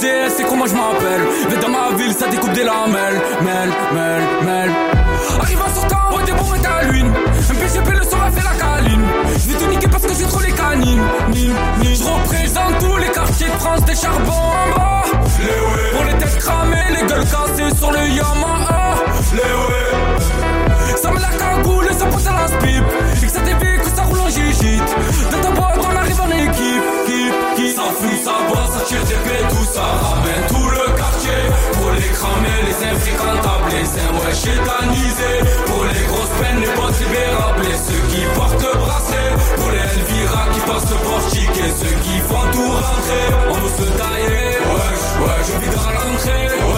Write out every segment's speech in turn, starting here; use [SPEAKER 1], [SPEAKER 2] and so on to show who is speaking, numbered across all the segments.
[SPEAKER 1] c'est comment je m'appelle. Mais dans ma ville, ça découpe des lamelles. Mel, mel, mel. Arrivant sur temps, on débrouille ta lune. MPGP le soir a fait la caline. Je vais tout niquer parce que j'ai trop les canines. Je représente tous les quartiers de France des charbons. Les ouais. Pour les têtes cramées, les gueules cassées sur le Yamaha. Les ouais. Ça me la cagoule et ça pousse à la pipe. Et que ça t'évite que ça roule en gigite. Dans ta boîte, on arrive en équipe fume, ça boit, ça tire des tout ça ramène tout le quartier. Pour les cramer, les infréquentables, les ouais chétanisés Pour les grosses peines, les potes libérables et ceux qui portent bracelet Pour les Elvira qui passent pour chic et ceux qui font tout rentrer. On veut se tailler, ouais, ouais, je vis dans l'entrée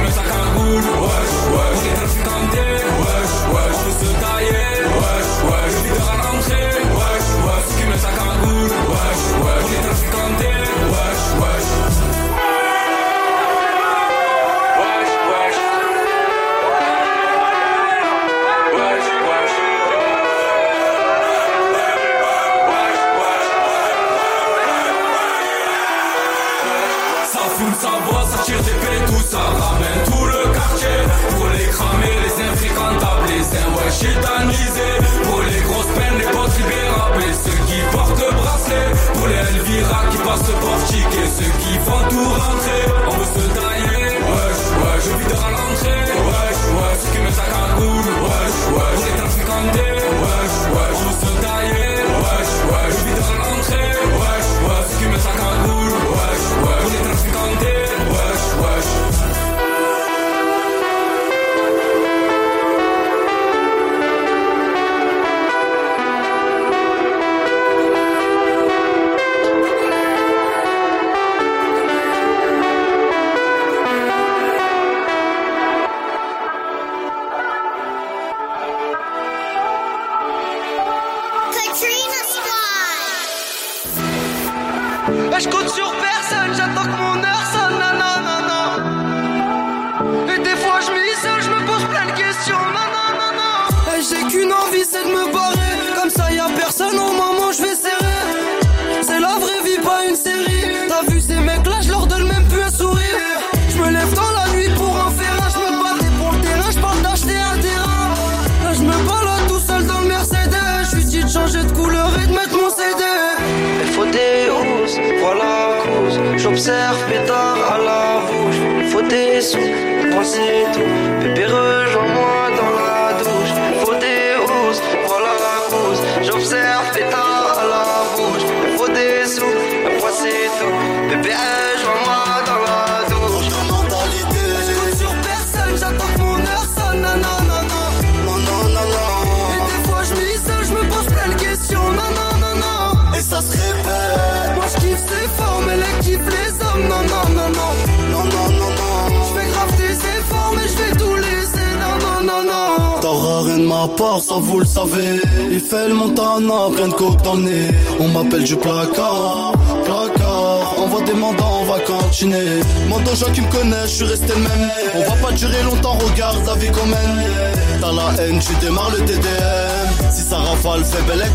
[SPEAKER 1] fume sa cagoule, wesh, wesh. On est dans le fréquenté, wesh, wesh. On veut se tailler, wesh, wesh. Je vis de la rentrée, wesh, wesh. Fume sa cagoule, wesh, wesh. On est dans le fréquenté, wesh, wesh. Ça fume, ça boit, ça tire des Saint, ouais. Pour les grosses peines, les boss libérables. Ceux qui portent bracelet. Pour les Elvira qui passent portique. Et ceux qui font tout rentrer. On veut se tailler. Wesh, ouais, je vis dans l'entrée. Wesh, ouais, ceux qui mettent la cagoule. Wesh, ouais, j'ai trafiquanté. Wesh, ouais, on se tailler.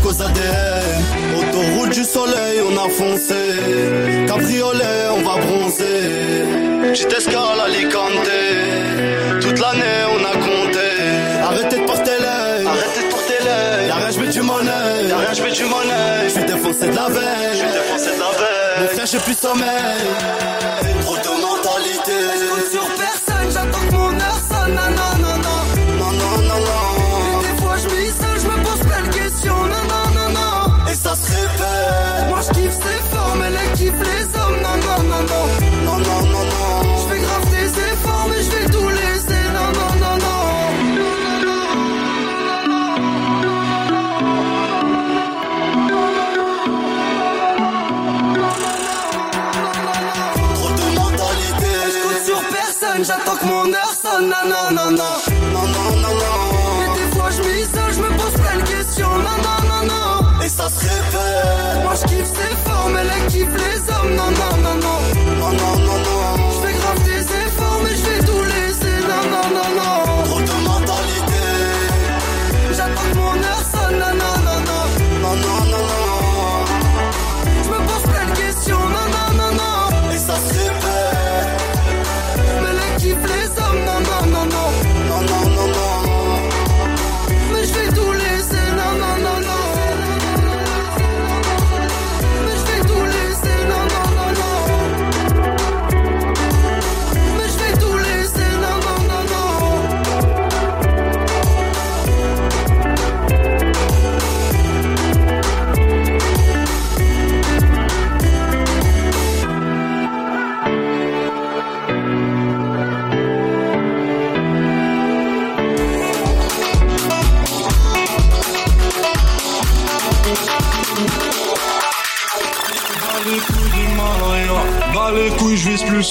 [SPEAKER 2] Cause
[SPEAKER 1] ADN. Autoroute du soleil, on a foncé. Cabriolet, on va bronzer. Petite escale à Alicante. Toute l'année, on a compté. Arrêtez de porter l'œil. Arrêtez de porter l'œil. Y'a rien, j'mets du monnaie. Y'a rien, j'mets du monnaie. J'suis défoncé de la veille. J'suis défoncé de la veille. Mon frère, j'ai plus sommeil.
[SPEAKER 3] Non, non, non, non.
[SPEAKER 1] Non, non, non, non.
[SPEAKER 3] Et des fois, je m'isole, je me pose plein de questions. Non, non, non, non.
[SPEAKER 1] Et ça se répète.
[SPEAKER 3] Moi, je kiffe ses formes, elle kiffe les hommes. Non, non, non, non.
[SPEAKER 1] Non,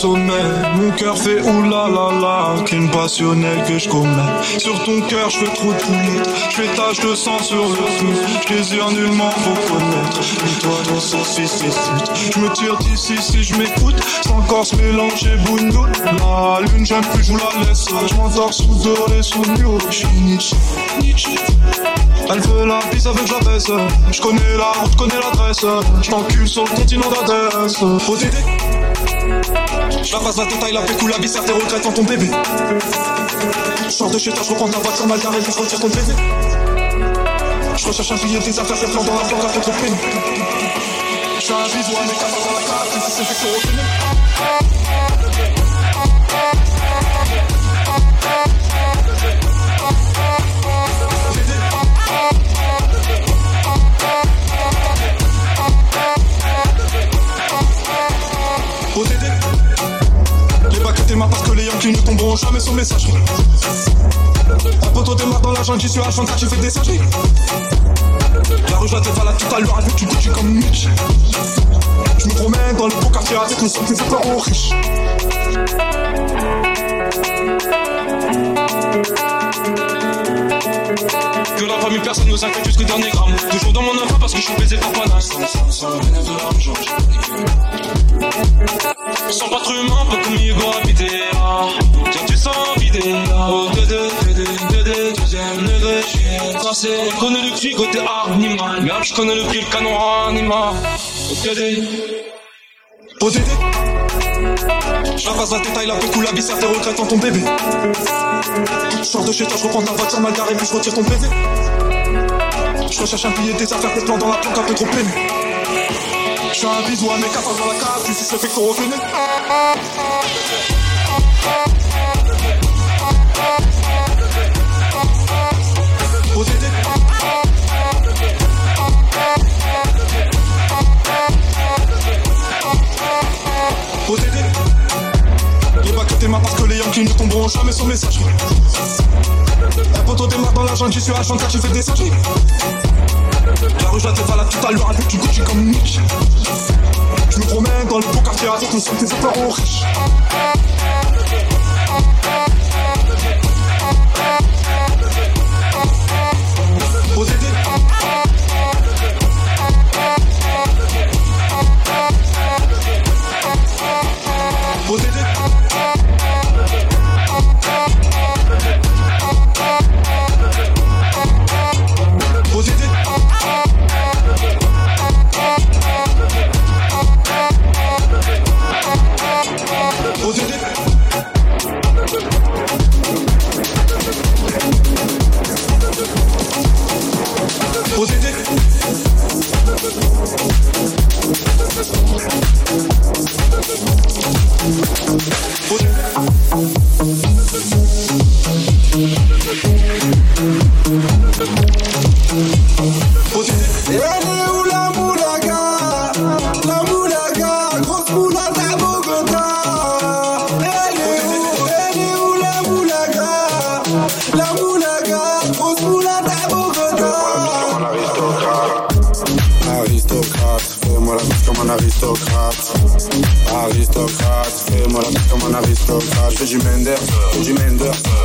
[SPEAKER 3] Mon
[SPEAKER 4] cœur fait oulala, qu'une passionnelle que je commets. Sur ton cœur, je fais trop de poulettes. Je fais tache de sang sur le flou. Je désire nullement faut connaître. Et toi, sauce, c'est pute. Je me tire d'ici si je m'écoute. Sans encore se mélanger, bougnoule. La lune, j'aime plus, je vous la laisse. Je m'endors sous doré, sous mur. Je suis Nietzsche. Elle veut la vie, ça veut que j'abaisse. Je connais la route, connais l'adresse. Je t'encule sur le continent d'Adès. ODD. Je la passe la tête, la pécou, la bicère, tes regrets ton bébé. Je sors de chez toi, je reprends ta voiture mal garée, je retire ton bébé. Je recherche un billet, des affaires, des plans dans la fait trop de peine. Je fais un bisou à mes camarades dans la carte, si c'est fait que Les parce que les Yankees ne tomberont jamais sur message. Un poteau démarre dans la j'y suis à Chantal, j'ai fait des singeries. La rue, je la tête à tout à l'heure, avec du Gucci comme Mitch. Je me promène dans le beau quartier avec le son des parents riches. Que la famille, personne ne s'inquiète jusqu'au dernier gramme. Toujours dans mon enfant parce que je suis baisé par panache. De sans pas humain, pas Hugo Vidéa. Tiens, tu sens Vidéa. Oh, de deux, de deux, de deux, deuxième degré. J'suis tracé. Je connais le cri côté animal. Merde, je connais le prix, canon animal. ODD. ODD. Je la passe la détail, la pécou, la bicère, tes regrets en ton bébé. Je de chez toi, je reprends ta voiture mal garée, puis je retire ton bébé. Je recherche un billet, des affaires, des plans dans la planque, un peu trop pleine. Je fais un bisou à mes cafards dans la cave, puis si c'est fait qu'on reconnaît. Bacs étaient marre parce que les Yankees ne tomberont jamais sur message. Un poteau démarre dans la jungle, suis à Chantal, j'ai fait des singeries. La rue, je la la tout à l'heure avec du Gucci comme Mitch. Je me promène dans le beau quartier avec le son des parents riches. ODD. ODD.
[SPEAKER 5] du Mender, du Mender.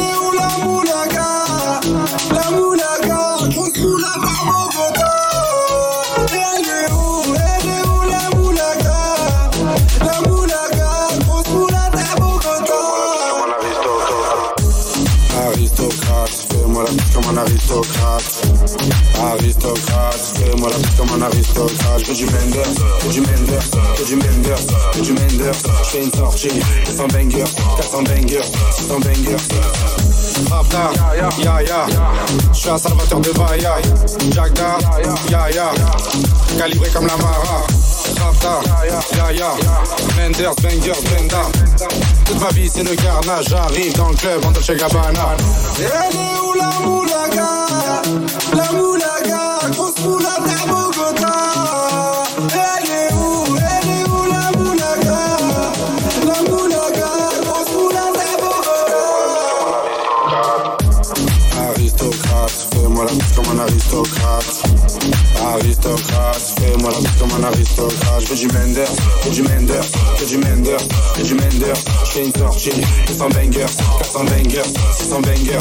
[SPEAKER 5] la moulaga La moulaga Grosse moula par Bogota aristocrate. Aristocrate, fais-moi la bise comme un aristocrate. Je du Menders, que du Menders, que du Menders, que du Menders. Je une sortie, 200 bangers, 400 bangers, 600 bangers. Rapta, ya ya, je suis un salvateur de Bahia. Jagda, ya ya, calibré comme la Mara. Rapta, ya Menders, bangers, Brenda. Toute ma vie c'est le carnage, j'arrive dans le club en Dolce Gabbana. Elle est où la moulaga? La moulaga, grosse moulaga Bogota. Elle est où Elle est où la moulaga? La moulaga, grosse moulaga Bogota. Aristocrate, fais-moi la comme un aristocrate. Aristocrate, fais-moi la comme un aristocrate. Je veux du Menders, du Menders, que du Menders, que du Menders. Je fais une sortie, 200 bangers, 400 bangers, 600 bangers.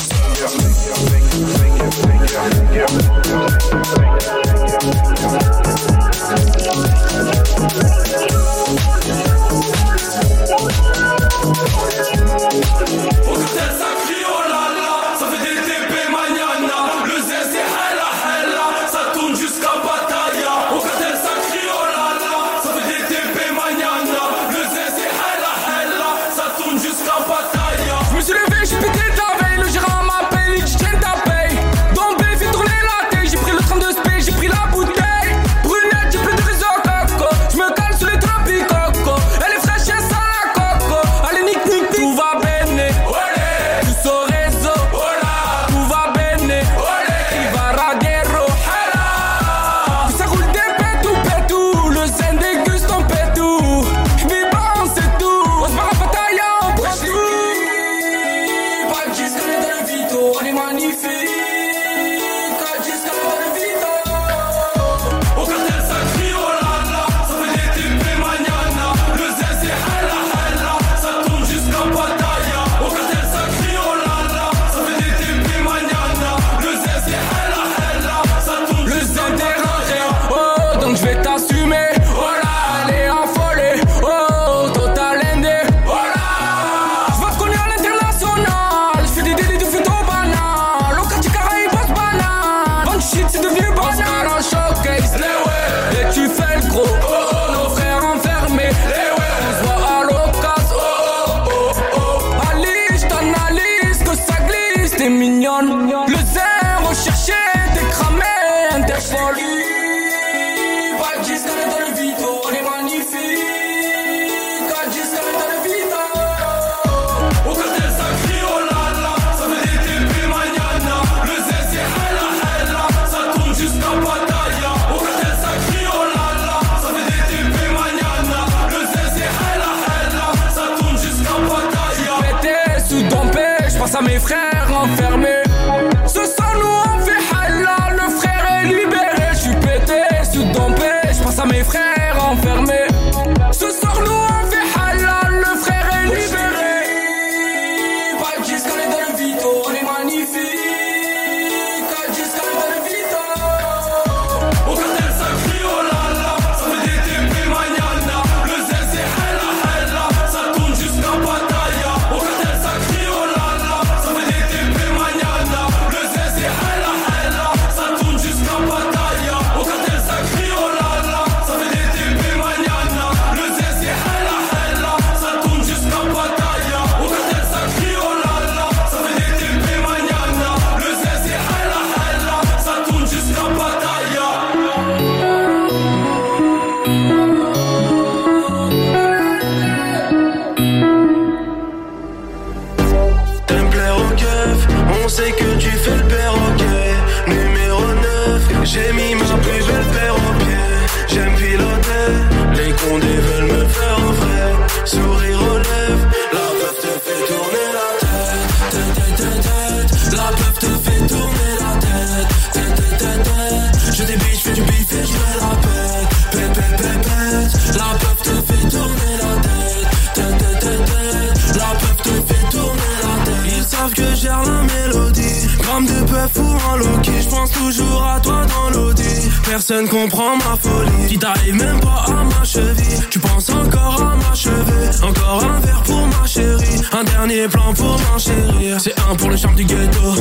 [SPEAKER 6] Personne comprend ma folie, qui t'arrive même pas à ma cheville. Tu penses encore à ma cheville, encore un verre pour ma chérie, un dernier plan pour m'enchérir. C'est un pour le charme du ghetto.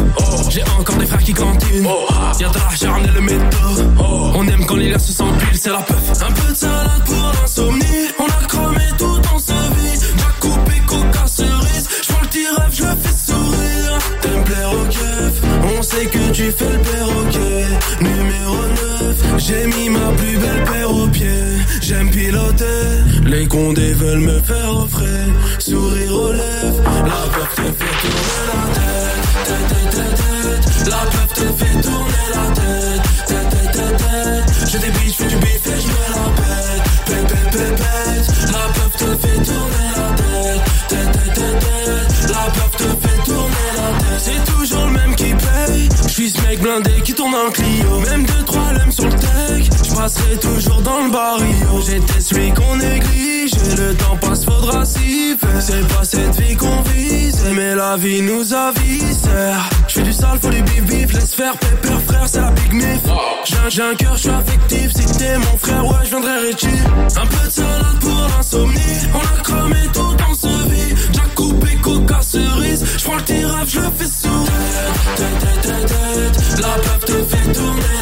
[SPEAKER 6] J'ai encore des frères qui cantinent. Y'a de la charme et le métaux. On aime quand les liens se s'empilent, c'est la puff. Un peu de salade pour condés veulent me faire frais. Sourire aux lèvres. La peur te fait tourner la tête. Tête, tête, tête. La peur te fait tourner la tête. Tête, tête, tête. J'ai des biches, fais du bif et je me la pète. Pète, pète, pète. La peur te fait tourner la tête. Tête, tête, tête. La peur te fait tourner la tête. C'est toujours le même qui paye. Je suis ce mec blindé qui tourne en Clio. Même deux, trois sur. Je passerai toujours dans le barrio. J'étais celui qu'on néglige. Le temps passe, faudra s'y faire. C'est pas cette vie qu'on vise. Mais la vie nous avise. Je fais du sale, faut du bif bif. Laisse faire, pépère, frère, c'est la big mif. J'ai un- cœur, je suis affectif. Si t'es mon frère, ouais, je viendrai réduire. Un peu de salade pour l'insomnie. On a cramé tout en ce vie. Jack coupé, coca, cerise. J'prends le tirage, je le fais sourire. Tête, tête. La peur te fait tourner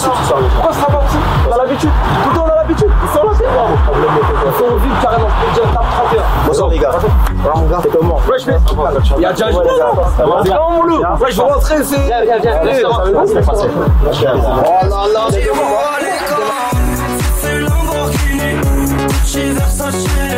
[SPEAKER 7] ceux qui sont arrivés. On a l'habitude. Tout le on a l'habitude. Ils sont là, carrément. 31. Bonsoir, les gars. On comment Il y a déjà un mon loup. Ouais, je vais rentrer. Viens, viens, viens. Oh là là, c'est
[SPEAKER 6] hein.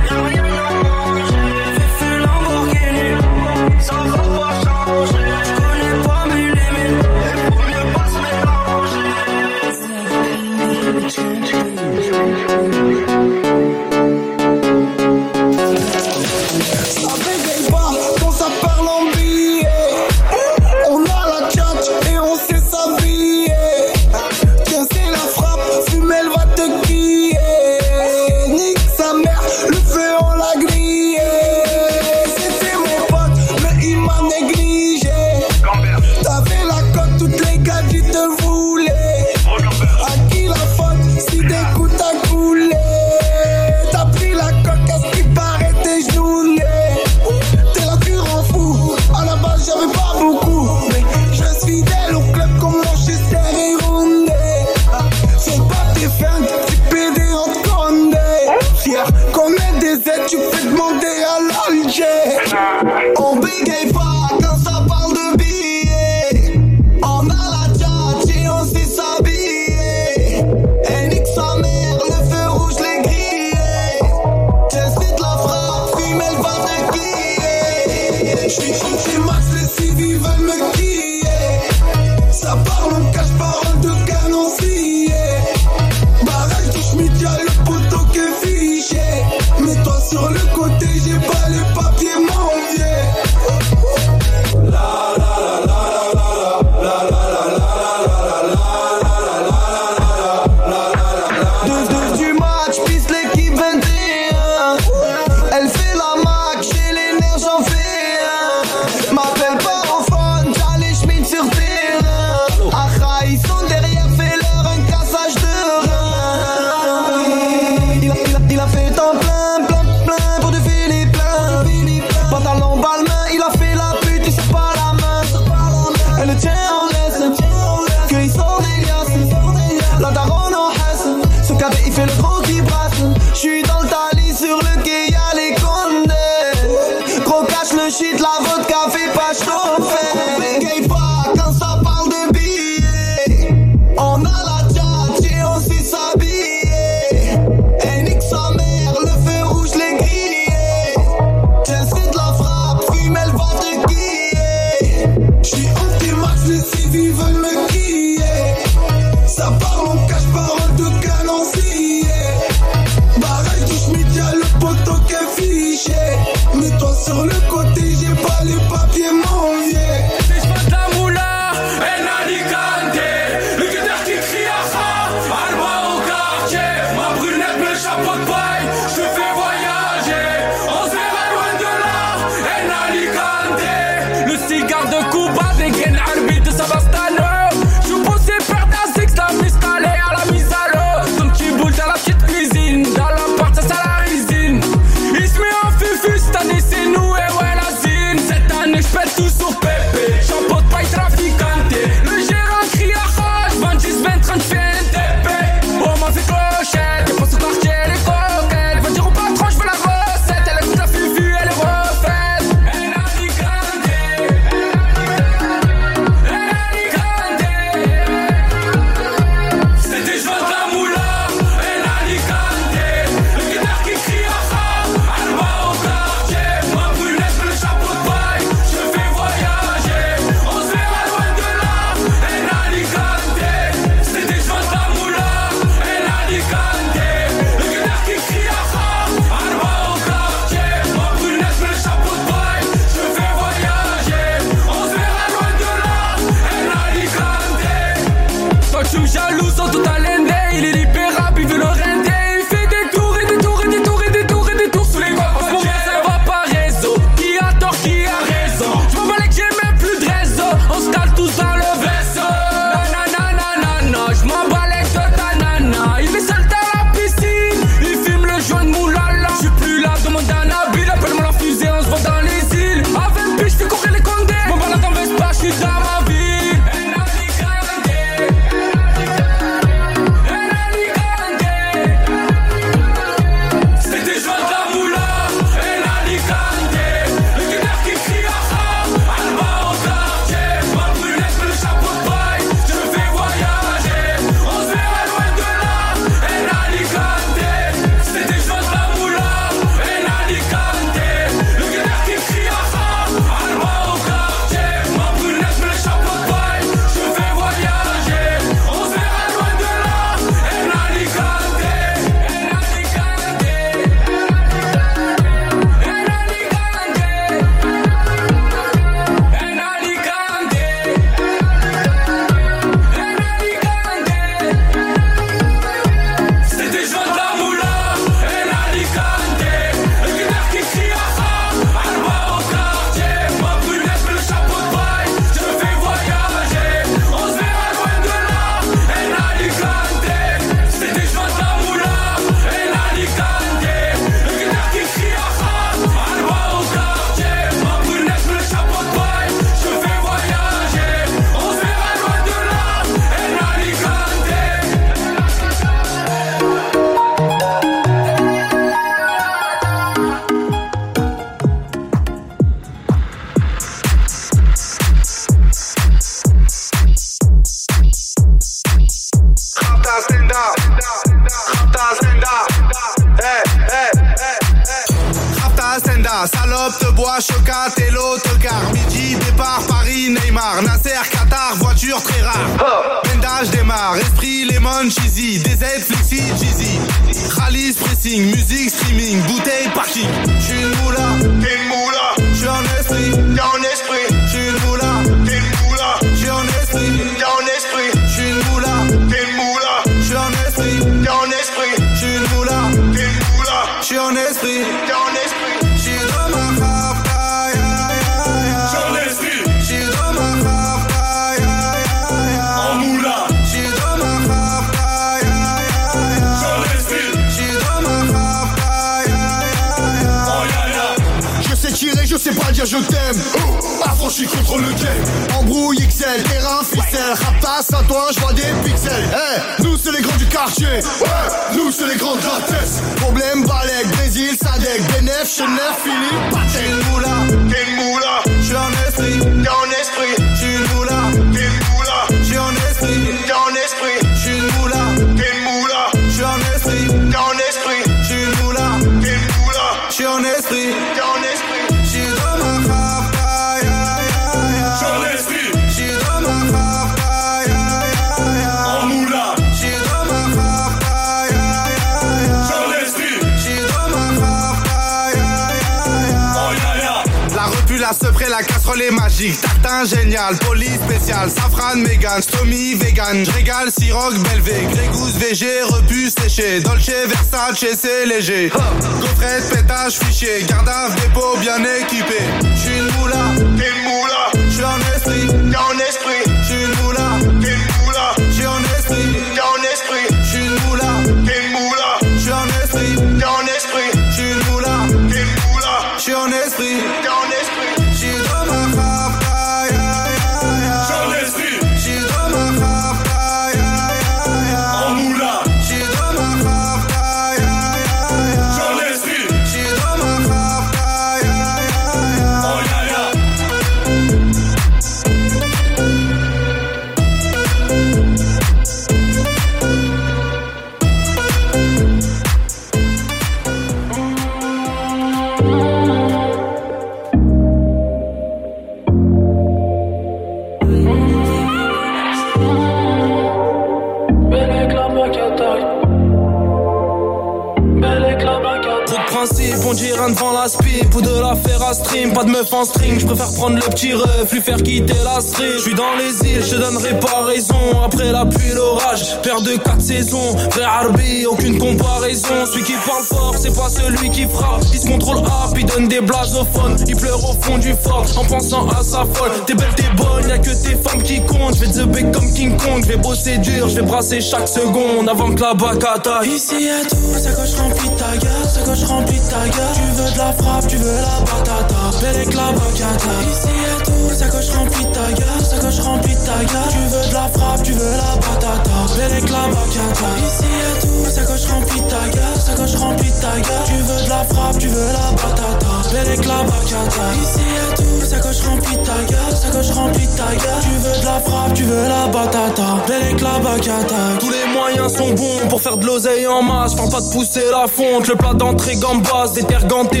[SPEAKER 6] Chaque seconde avant que la bac attaque. Ici y'a tout, ça coche remplie de ta gueule, ça coche remplie ta gueule. Tu veux de la frappe, tu veux la batata. Belle avec la bacata. Ici y'a tout, ça coche remplie de ta gueule, ça coche remplie ta gueule. Tu veux de la frappe, tu veux la batata. Belle avec la bacata. Ici y'a tout, ça coche remplie de ta gueule, ça coche remplie ta gueule. Tu veux de la frappe, tu veux la batata. Belle avec la bacata. Ici y'a tout, ça coche remplie ta gueule, ça coche remplie ta gueule. Tu veux de la frappe, tu veux la batata. Belle la bacata. Tous les moyens sont bons pour faire de l'oseille en masse. Parle pas de pousser la fonte, le plat d'entrée gambas, des terres gantées.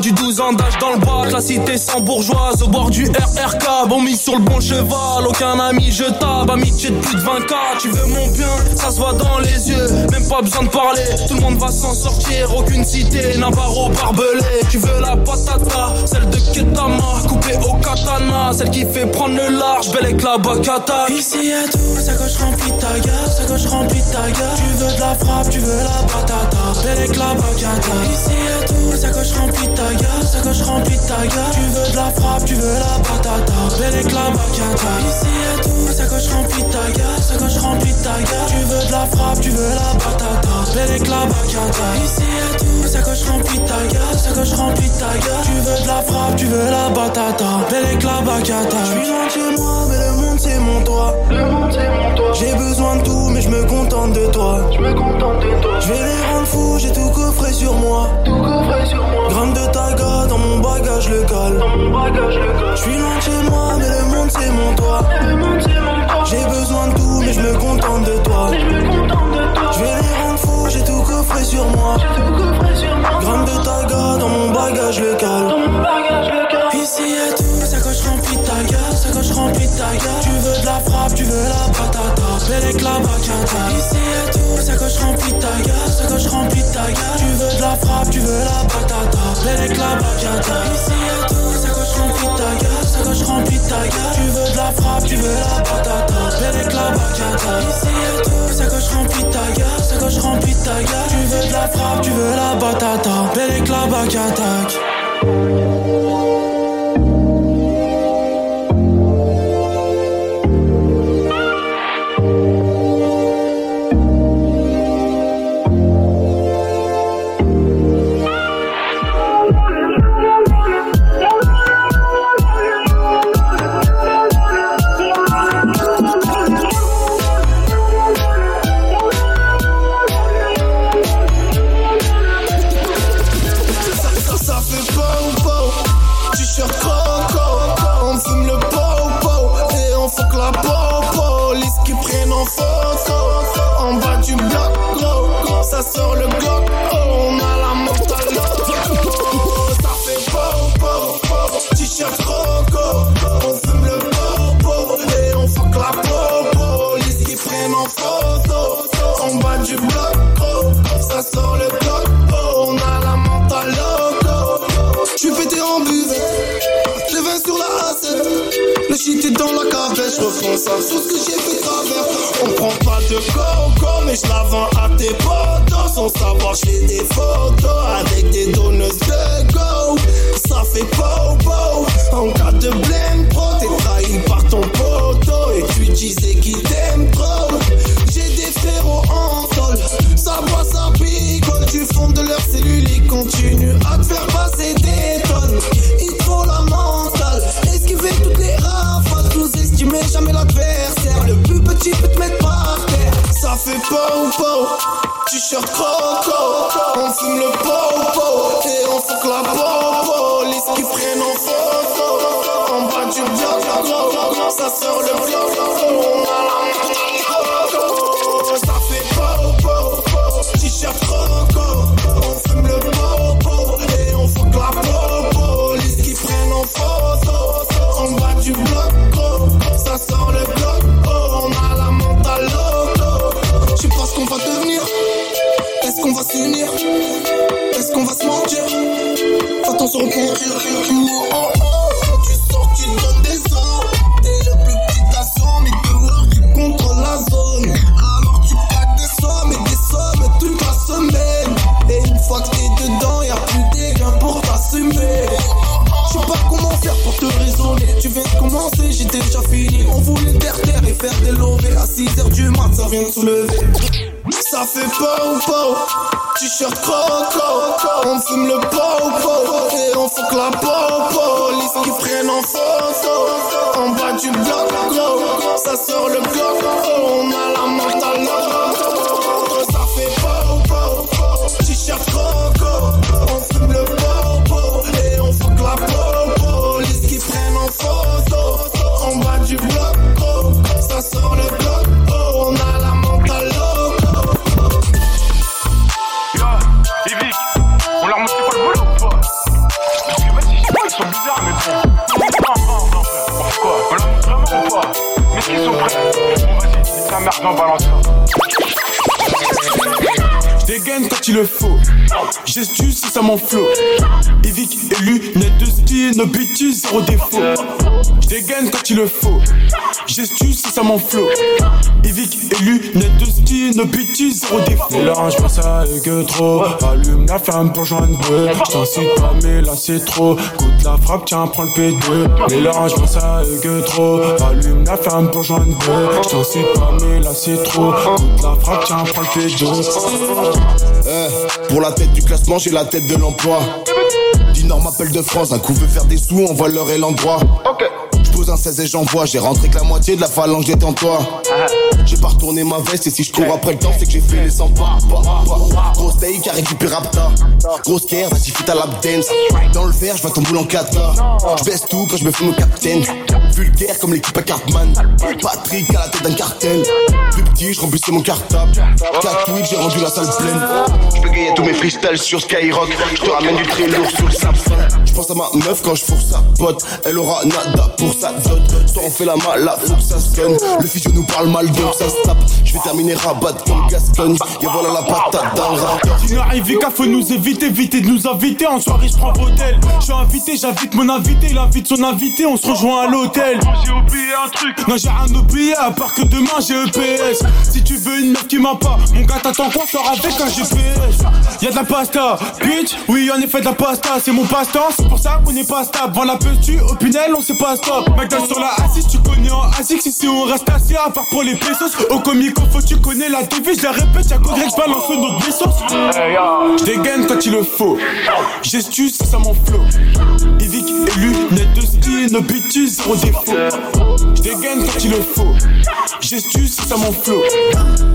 [SPEAKER 6] Du 12 ans d'âge dans le bac, la cité sans bourgeoise, au bord du RRK. Bon mis sur le bon cheval, aucun ami je tape. Amitié de plus de 20k, tu veux mon bien, ça se voit dans les yeux. Même pas besoin de parler, tout le monde va s'en sortir. Aucune cité n'a barreau barbelé. Tu veux la patata, celle de Ketama, coupée au katana. Celle qui fait prendre le large, belle avec la bacata. Ici y'a tout, ça coche remplie ta gueule, ça coche remplie ta gueule. Tu veux de la frappe, tu veux la batata, belle avec la bacata. Ici y'a tout, ça coche remplie ta gueule, ça coche remplie ta gueule. Tu veux de la frappe, tu veux la batata, belle avec la bacata. Ici y'a tout, ça coche remplie ta gueule, ça coche remplie ta gueule. Tu veux de la frappe, tu veux la belle avec la bacata. Ici y'a tout, ça coche remplie ta gueule, ça coche remplie ta gueule. Tu veux de la frappe, tu veux la belle avec la bacata. Je suis loin de chez moi, mais le monde c'est mon toit. Le monde c'est mon toit. J'ai besoin de tout, mais je me contente de toi. Je me contente de toi. Je vais les rendre fous, j'ai tout coffré sur moi. Tout coffré sur moi. Gramme de taga dans mon bagage le cale. Dans mon bagage le cale. Je suis loin chez moi, mais le monde c'est mon toit. Le monde c'est mon. J'ai besoin de tout, mais je me contente de toi. Je me contente de toi. Je vais les rendre fous, j'ai tout coffré sur moi. J'ai tout coffré sur moi. Gramme de taga dans mon bagage le cale. Dans mon bagage le cale. Ici y'a tout, ça coche remplie de ta gueule, ça coche remplie de ta gueule. Tu veux de la frappe, tu veux la belle avec la bacata. Ici y'a tout, ça coche remplie de ta gueule, ça coche remplie de ta gueule. Tu veux de la frappe, tu veux la belle avec la bacata. Ici y'a tout, de ta gueule, ça coche remplie de ta gueule. Tu veux de la frappe, tu veux la belle avec la bacata. Ici y'a tout, ça coche remplie de ta gueule, ça coche remplie de ta gueule. Tu veux de la frappe, tu veux la batata, belle avec la bacata.
[SPEAKER 8] Dans la caverne, je ça sur ce que j'ai fait travers. On prend pas de coco, mais je la vends à tes potos. Sans savoir, j'ai des photos avec des donneuses de go. Ça fait po-po. En cas de blême pro, t'es trahi par ton poteau. Et tu disais qu'il t'aime trop. J'ai des frérots en sol, ça boit, ça picole. Tu fonds de leur cellule, ils continuent à te faire passer des Petit peut te mettre par terre. Ça fait po-po, t-shirt croco. On fume le po-po et on fout la popo. Les qui prennent en photo. En bas du bloc, ça sort le bloc. On a la Oh, oh, oh. Tu sors, tu donnes des ordres. T'es le plus petit de mais dehors tu contrôles la zone. Alors tu claques des sommes et des sommes toute la semaine. Et une fois que t'es dedans, y'a plus des pour t'assumer. Je sais pas comment faire pour te raisonner. Tu viens de commencer, j'étais déjà fini. On voulait terre terre et faire des lovés. À 6h du mat, ça vient de soulever. Ça fait po po, t-shirt. On fume le po po et on fout la. Les qui prennent en photo. En bas du bloc. Ça sort le bloc, on a la mentale.
[SPEAKER 9] Mais qu'ils sont prêts Bon, vas-y, ta on balance ça.
[SPEAKER 10] Dégaine quand il le faut. Gestu, c'est ça mon flow. Evic et lunettes de style, no bêtises, zéro défaut. Dégaine quand il le faut. Gestu, c'est ça mon flow. Evic et lunettes de style, no bêtises, zéro défaut. Mélange pas ça et que trop. Allume la flamme pour joindre deux. J't'incite pas, mais là c'est trop. Coûte la frappe, tiens, prends le P2. Mélange pas ça et que trop. Allume la flamme pour joindre deux. J't'incite pas, mais là c'est trop. Coûte la frappe, tiens, prends le P2.
[SPEAKER 8] Eh, pour la tête du classement, j'ai la tête de l'emploi. Dinor m'appelle de France, un coup veut faire des sous, on voit l'heure et l'endroit. Je pose un 16 et j'envoie, j'ai rentré que la moitié de la phalange détends-toi. J'ai pas retourné ma veste et si je cours après le temps, c'est que j'ai fait les 100 pas. Grosse taille qui a récupéré Rapta. Grosse care, vas-y, fais ta lap dance. Dans le verre, je vais ton boule en kata. Je baisse tout quand je me fais mon capitaine. Vulgaire comme l'équipe à Cartman. Patrick à la tête d'un cartel. Plus petit, je remplissais mon cartable. 4 tweets, j'ai rendu la salle pleine. Je peux gagner tous mes freestyles sur Skyrock. Je te ramène du très lourd sur le sapin. Je pense à ma meuf quand je fourre sa pote. Elle aura nada pour sa Soit on fait la malade, faut que ça se gun. Le physio nous parle mal donc ça se tape. Je vais terminer rabat comme Gascogne. Et voilà la patate dans le rat.
[SPEAKER 10] Tu n'arrives qu'à faut nous éviter, éviter de nous inviter. En soirée, je prends l'hôtel. Je suis invité, j'invite mon invité, il invite son invité, on se rejoint à l'hôtel.
[SPEAKER 9] J'ai oublié un truc.
[SPEAKER 10] Non, j'ai rien oublié, à part que demain j'ai EPS. Si tu veux une meuf qui m'a pas, mon gars t'attends quoi? Faire avec un GPS Y'a de la pasta, bitch, oui en effet de la pasta, c'est mon passe-temps, c'est pour ça qu'on est pas stable. Vends la tu au Pinel, on sait pas stop. McDonald's sur la assise, tu connais en Asics, ici on reste assis, à part pour les pesos. Au comico, faut tu connais la devise, je la répète, y'a qu'au grec, balance notre vaisseau. J'dégaine quand il le faut, gestu, c'est ça mon flow. Evic et lunettes de style, no bêtises, zéro défaut. J'dégaine quand il le faut, gestu, c'est ça mon flow.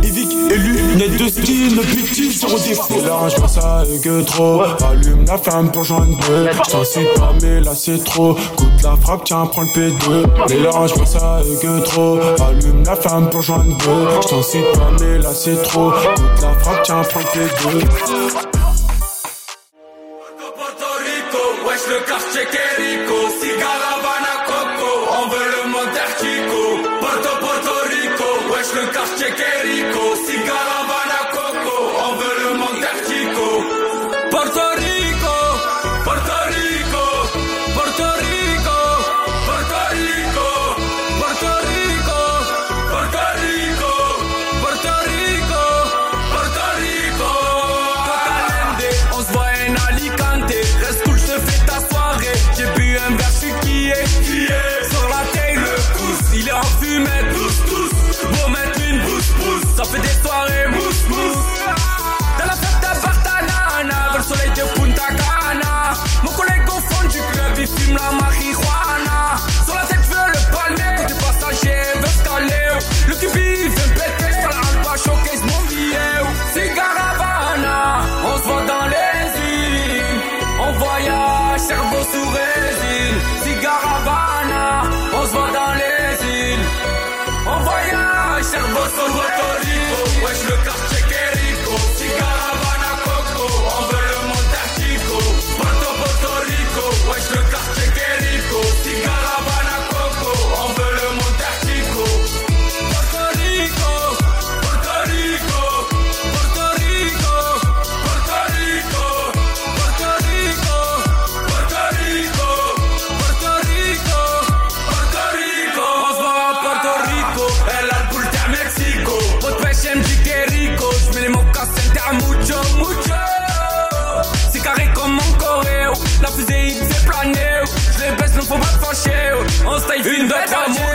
[SPEAKER 10] Evic et lunettes de style, no bêtises, zéro défaut. Mélange pas ça et que trop, allume la flamme pour joindre deux. J't'incite pas, mais là c'est trop. Coûte la frappe, tiens, prends le P2. Mélange pas ça et que trop, allume la flamme pour joindre deux. J't'incite pas, mais là c'est trop. Coûte la frappe, tiens, prends le P2.
[SPEAKER 5] Porto Rico, wesh le quartier Querico, cigare
[SPEAKER 2] 云在跳舞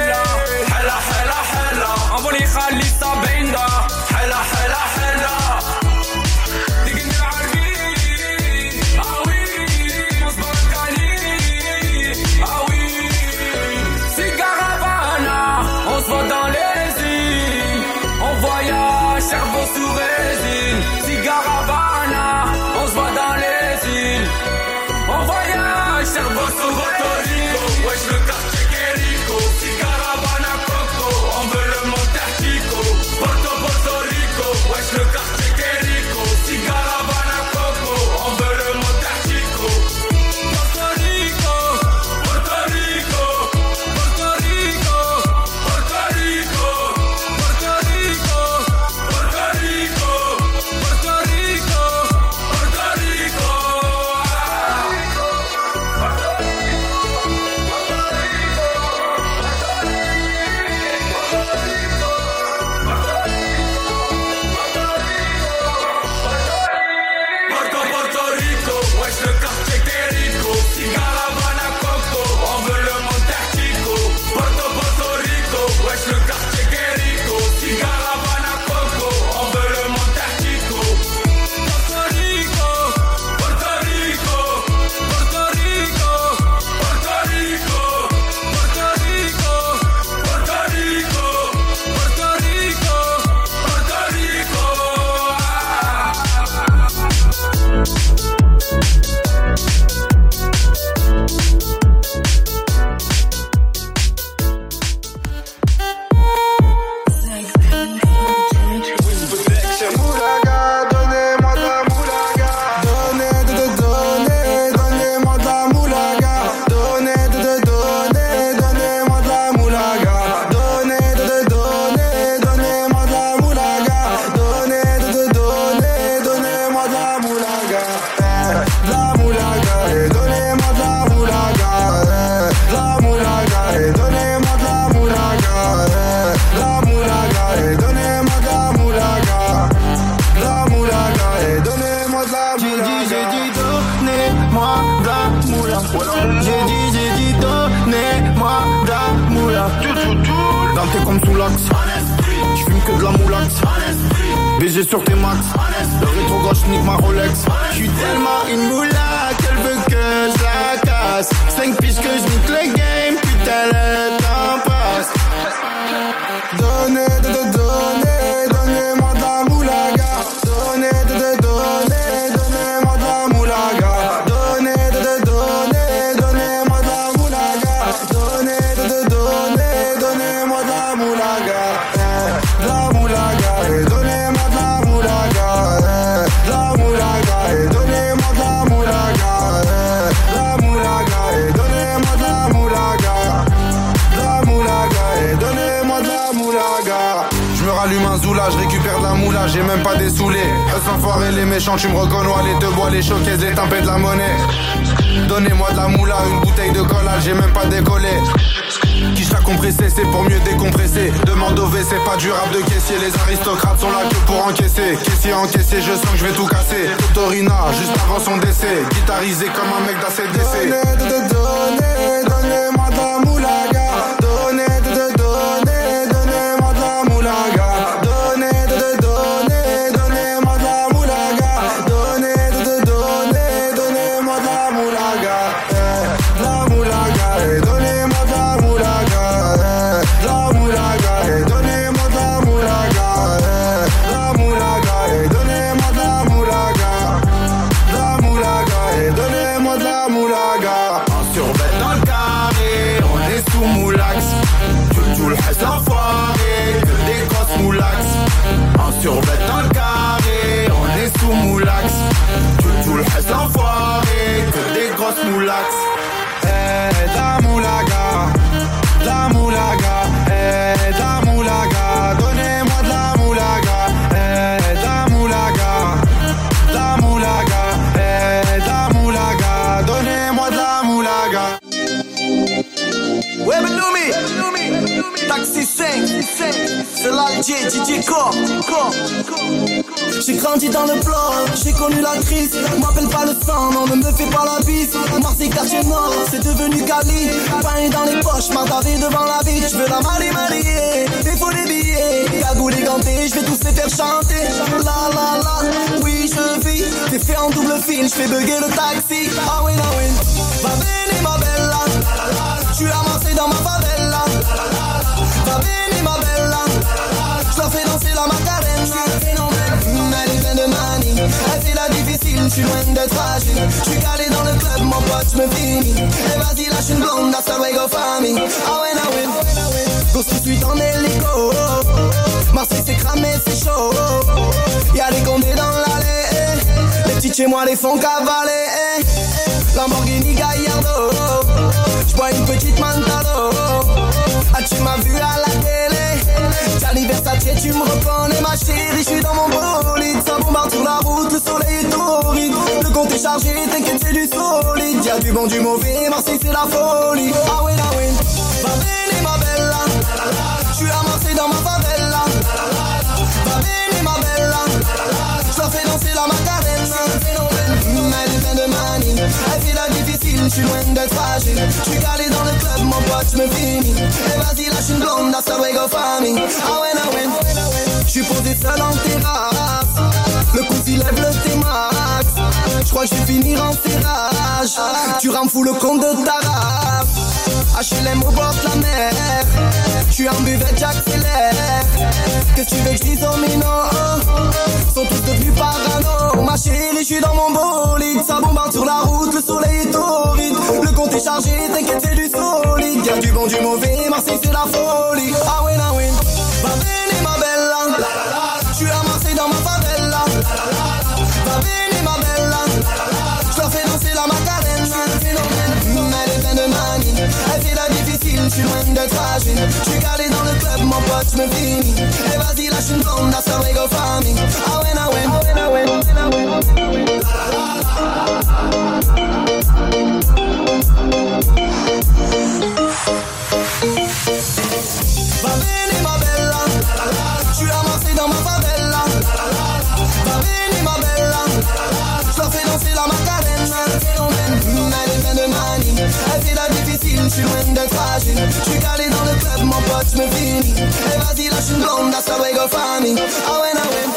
[SPEAKER 2] fragile Je suis calé dans le club, mon pote, me finis Et vas-y, lâche une blonde, that's the way go find me I win, I win.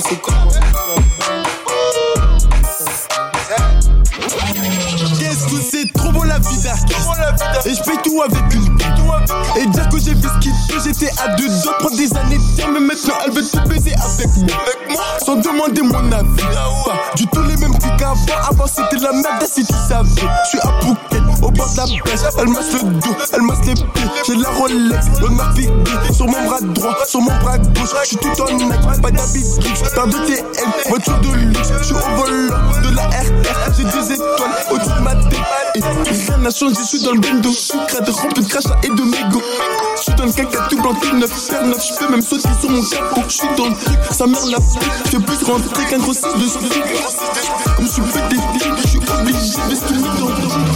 [SPEAKER 2] c'est. Qu'est-ce que c'est
[SPEAKER 11] trop beau la vie Et je paye tout avec une et dire que j'ai vu ce qu'il fait, j'étais à deux doigts prendre des années de Mais maintenant elle veut se baiser avec moi. Sans demander mon avis. Du tout les mêmes trucs qu'avant. Avant c'était la merde si tu savais. Je suis à bout au bord de la baisse. Elle masse le dos, elle masse les pieds. J'ai la Rolex, le Marpi sur mon bras droit, sur mon bras gauche. J'suis tout en neck, pas d'habit T'as de TL, voiture de luxe. J'suis au volant de la RR, j'ai des étoiles au-dessus de ma tête. Et rien n'a changé, j'suis dans le bain de sucre, de rempli de crachat et de mégots. J'suis dans le caca tout blanc, tout neuf, père neuf. J'peux même sauter sur mon capot. J'suis dans le truc, sa mère l'a fait. J'ai plus rentrer qu'un grossiste de sucre. Comme j'suis pété, j'suis obligé de
[SPEAKER 12] se dans le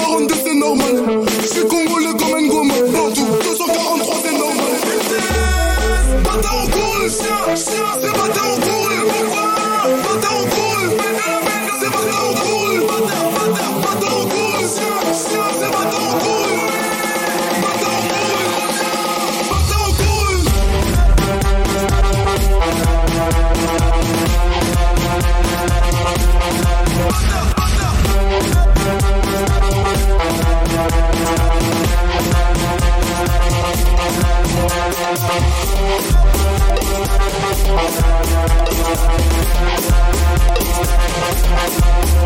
[SPEAKER 13] 40 c'est
[SPEAKER 12] normal. Je suis congolais comme Ngoma, partout. 243 c'est normal. Bâtard au cours, le chien, chien, c'est bâtard
[SPEAKER 13] au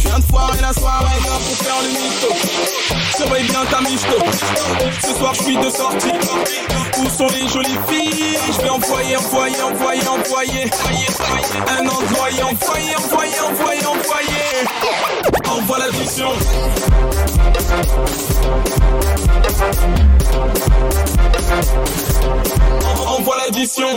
[SPEAKER 13] Tu viens de foirer la soirée là pour faire le mytho. Surveille bien ta misto. Ce soir je suis de sortie. Où sont les jolies filles? Je vais envoyer, envoyer, envoyer, envoyer. Un envoyer, envoyer, envoyer, envoyer, envoyer l'addiction. Envoie l'addition.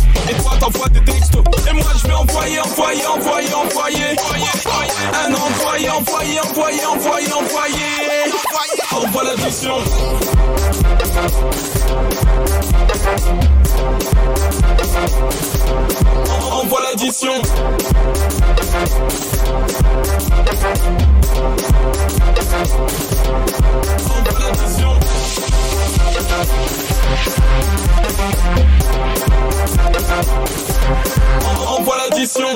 [SPEAKER 13] Et toi t'envoies des textos. Et moi je vais envoyer, envoyer, envoyer, envoyer. Un envoyé, envoyé, envoyé, envoyé, envoyé Envoie l'addition Envoie l'addition. Envoie l'addition on voit l'addition.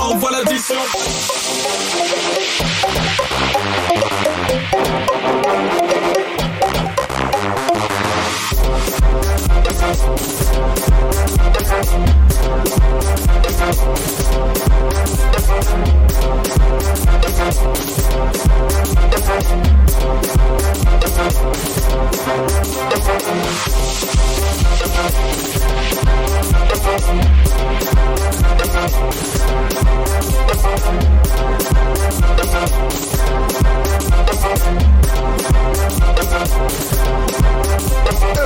[SPEAKER 7] On voit l'addition.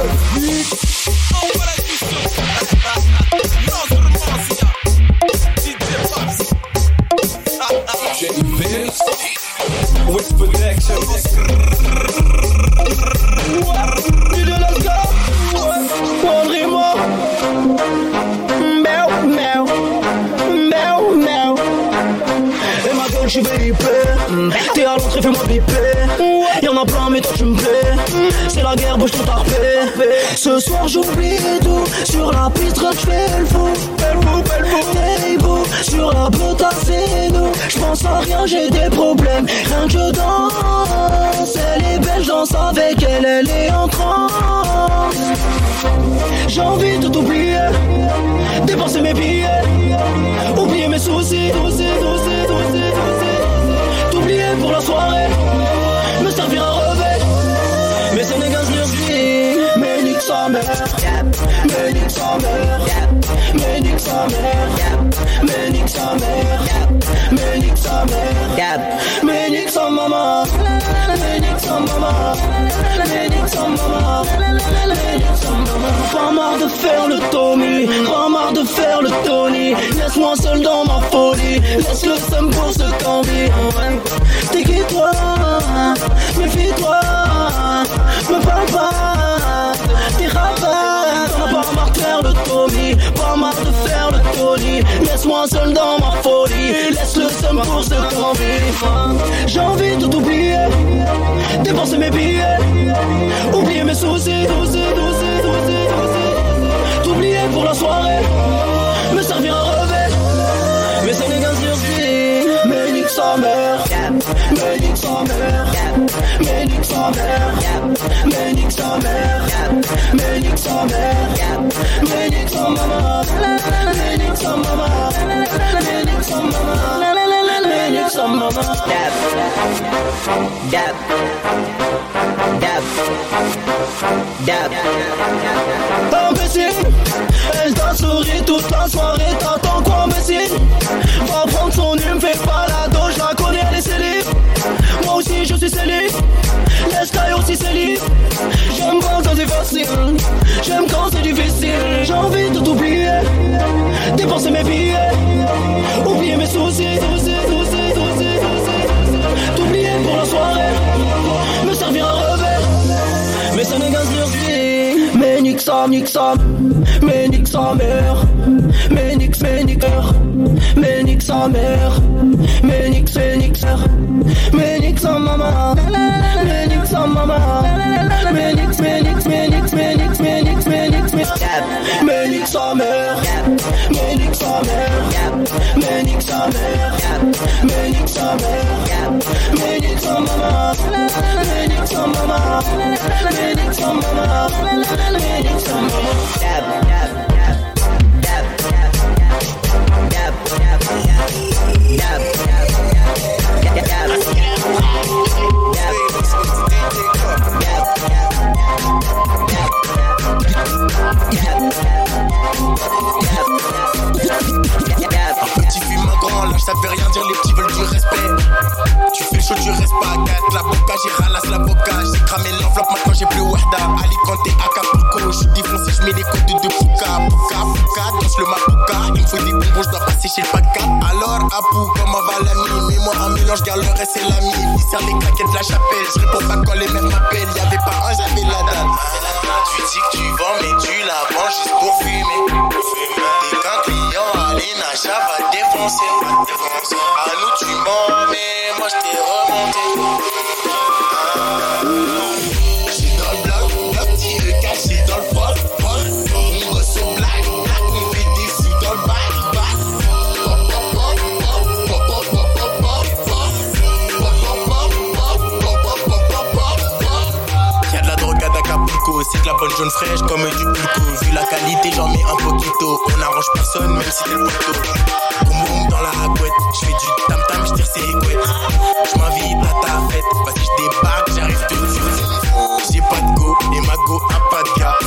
[SPEAKER 7] Earth, je vais y plaire. T'es à l'entrée, fais-moi biper. Y'en a plein, mais toi tu me plais. C'est la guerre, bouge ton tarpé. Ce soir, j'oublie tout. Sur la piste, je fais le fou. Belle fou. Sur la puta, c'est nous. J'pense à rien, j'ai des problèmes. Rien que je danse. Elle est belle, je danse avec elle, elle est en transe. J'ai envie de t'oublier, dépenser mes billets, oublier mes soucis. t'oublier pour la soirée, sa mère, mère, mère, mère, maman, maman, maman, maman. Pas marre de faire le Tommy, pas marre de faire le Tony. Laisse-moi seul dans ma folie, laisse le seum pour ce candy. T'es qui toi Méfie-toi, me parle pas, Laisse-moi seul dans ma folie, laisse le seum pour ce candy. J'ai envie de t'oublier, dépenser mes billets, oublier mes soucis. T'oublier pour la soirée, me servir un revêt, mais ce n'est qu'un sursis. Mais nique sa mère, mais nique sa mère, mais nique sa mère, mais sa mère, mais sa mère, sa maman, elle t'a souri toute la soirée, t'attends quoi, imbécile Va prendre son hume, fais pas la dose, je la connais, elle est célèbre. Moi aussi, je suis célèbre. Laisse-la aussi célèbre. J'aime quand c'est facile, j'aime quand difficile. J'ai envie de t'oublier, dépenser mes billets. Oublier mes soucis, soucis, soucis, soucis, soucis T'oublier pour la soirée, me servir un revers. Mais ça n'est qu'un Mais nique sa, nique sa, mais nique sa mère Mais nique, mais nique Mais nique sa mère Mais nique, c'est nique Mais nique sa maman. Mais nique sa maman ta mère, mais nique ta mère, mais nique ta maman, mais nique ta maman, mais nique ta maman, mais nique ta maman. Dab, dab, dab, dab, dab, dab, dab, dab, dab, dab, dab,
[SPEAKER 14] dab, dab, dab, ça veut rien dire, les petits veulent du respect. Tu fais chaud, tu restes pas gâte. La boca, j'y ralasse la boca. J'ai cramé l'enveloppe, maintenant j'ai plus Wahda. Alicante, Acapulco, je défoncé, je mets les codes de Pouka. Pouka, Pouka, danse le Mapuka. Il me faut des bonbons, je dois passer chez le Paca. Alors, Abou, comment va l'ami? Mets-moi un mélange, garde le reste, c'est l'ami. Il sert les claquettes de la chapelle. Je réponds pas quand les mecs m'appellent. Y'avait pas un, j'avais la dalle. Tu dis que tu vends, mais tu la vends juste pour fumer. T'es qu'un client Sacha va défoncer, défoncer. À nous tu mens, mais moi je t'ai remonté. Ah. la bonne jaune fraîche comme du pulco. Vu la qualité, j'en mets un poquito. On n'arrange personne, même si t'es le poteau. Boum dans la couette, je fais du tam tam, je tire ses couettes. Je m'invite à ta fête, vas-y, je débarque, j'arrive tout de suite. J'ai pas de go et ma go a pas de gars.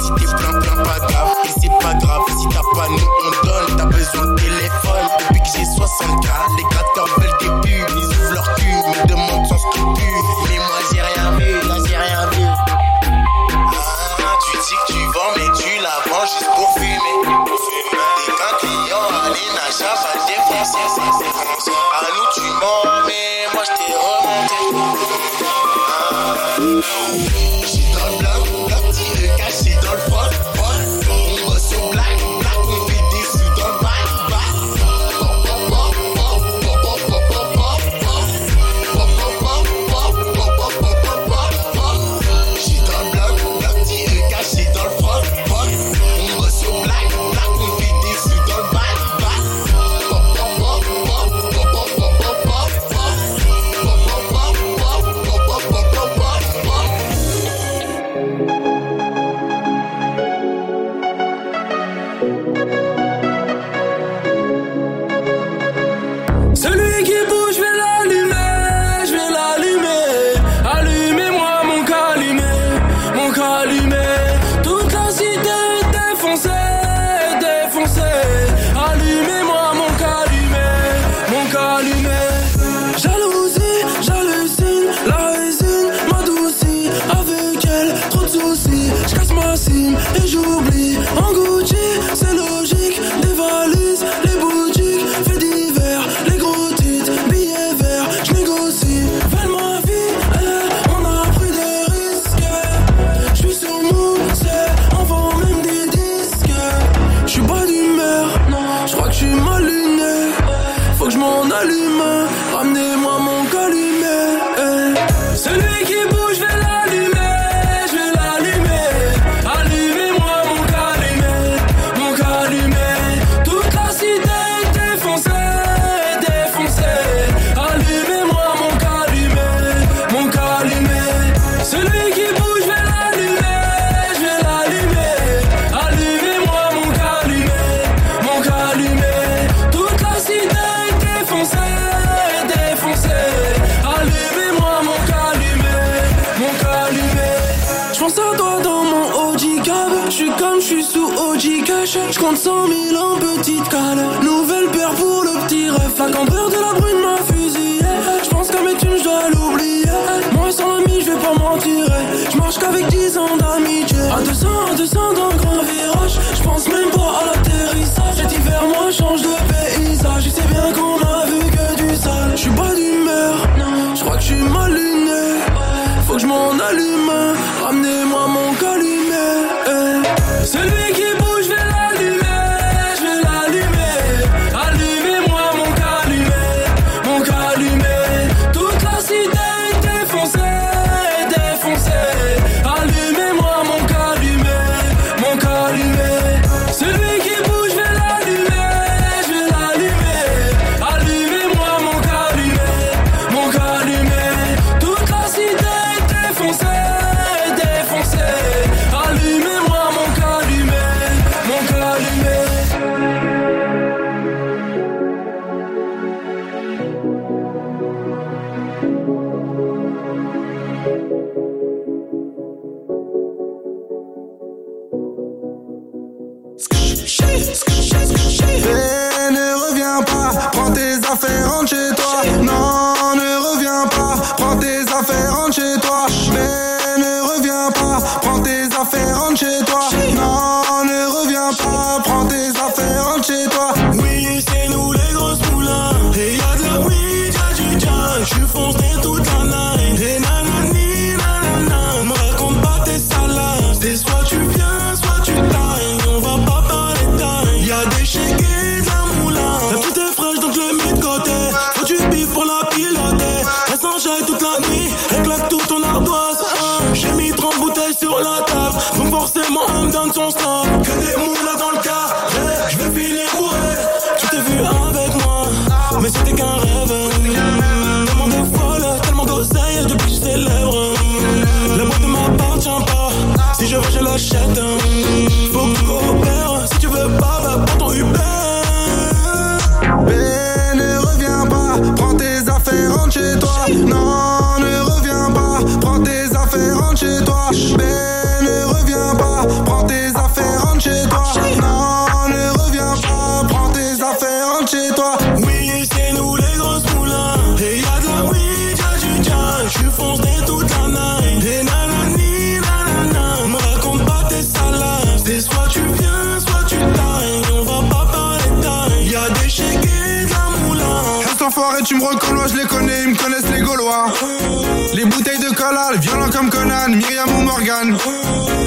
[SPEAKER 6] À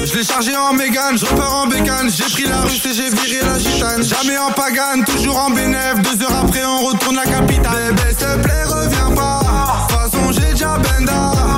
[SPEAKER 6] Je
[SPEAKER 2] l'ai
[SPEAKER 15] chargé en Mégane, je repars en bécane. J'ai pris la russe et j'ai viré la gitane. Jamais en pagane, toujours en bénéf. Deux heures après, on retourne la capitale. Bébé, s'il te plaît, reviens pas. De toute.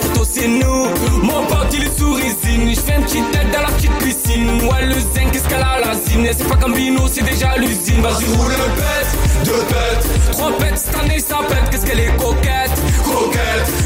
[SPEAKER 5] Photo c'est nous. Mon est sous résine. J'fais une petite tête dans la petite piscine Ouais le zen qu'est-ce qu'elle a la zine? C'est pas Gambino c'est déjà l'usine. Vas-y roule le pète, deux pètes Trois pètes cette année ça pète. Qu'est-ce qu'elle est coquette, coquette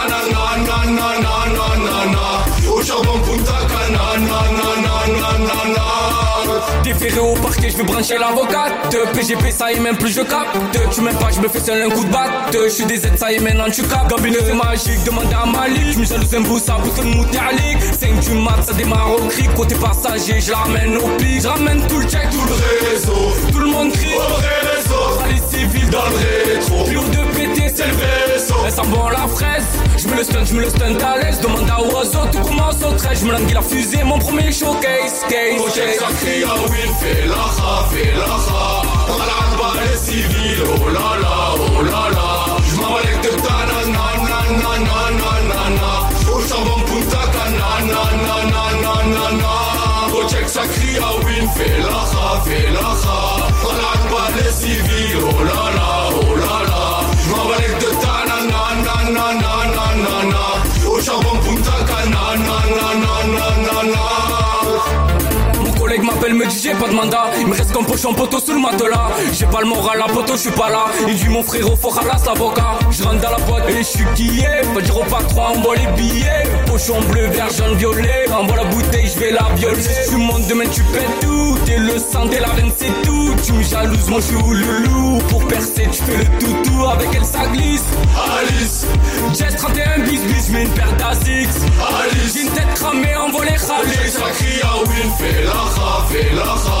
[SPEAKER 1] na na na na na. Au charbon punta cana na na na na na na.
[SPEAKER 5] Déféré au parquet, je vais brancher l'avocate. PGP, ça y est, même plus je capte. Tu m'aimes pas, je me fais seul un coup de batte. Je suis des Z, ça y est, maintenant tu captes. Gambino, c'est magique, demande à Malik. Je me jalouse un bout, ça pousse le moutalik. 5 du mat, ça démarre au cri. Côté passager, je ramène au pic. Je ramène tout le check, tout le réseau. Tout le monde crie.
[SPEAKER 1] Au vrai réseau.
[SPEAKER 5] Les civils dans le rétro. Plus de pété, c'est le et ça bon la fraise Je me le stun, je me le stun à l'aise Demande à Oiseau, tout commence au trait Je me languis la fusée, mon premier showcase Case,
[SPEAKER 1] oh la la, oh la la Je m'en de ta nanana, nanana, nanana Au charbon punta canana, nanana, nanana Project ça crie à Win, fais la ha, fais la
[SPEAKER 5] ha Oh la la, les civils, oh la la Il me reste comme pochon poteau sous le matelas. J'ai pas le moral à poteau, je suis pas là. Il dit mon frérot, faut ralasse l'avocat. Je rentre dans la boîte et je suis qui est. Pas dire au patron, envoie les billets. Pochon bleu, vert, jaune, violet. Envoie la bouteille, je vais la violer. Tu montes demain, tu pètes tout. T'es le sang, t'es la reine, c'est tout. Tu me jalouses, moi je suis le loup? Pour percer, tu fais le toutou. Avec elle, ça glisse. Alice. Jess 31 bis bis, mais une paire d'Azix. Alice. J'ai une tête cramée, envoie les
[SPEAKER 1] ralis. J'ai la cria, oui, fais la fais la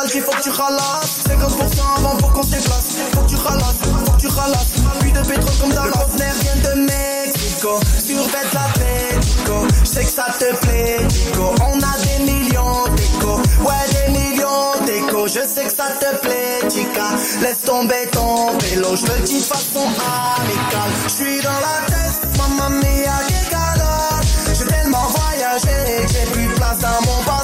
[SPEAKER 2] l'algi, faut que tu ralasses. 50% avant pour qu'on se déplace. Faut que tu ralasses, faut que tu ralasses. Puis de pétrole comme dans l'ordinaire vient de Mexico. Survête l'Atlético J'sais que ça te plaît, Tico On a des millions d'écho Ouais des millions d'écho Je sais que ça te plaît, chica. Laisse tomber ton vélo. Je le dis façon amicale. J'suis dans la tête, mamma mia que galère J'ai tellement voyagé j'ai plus place dans mon passeport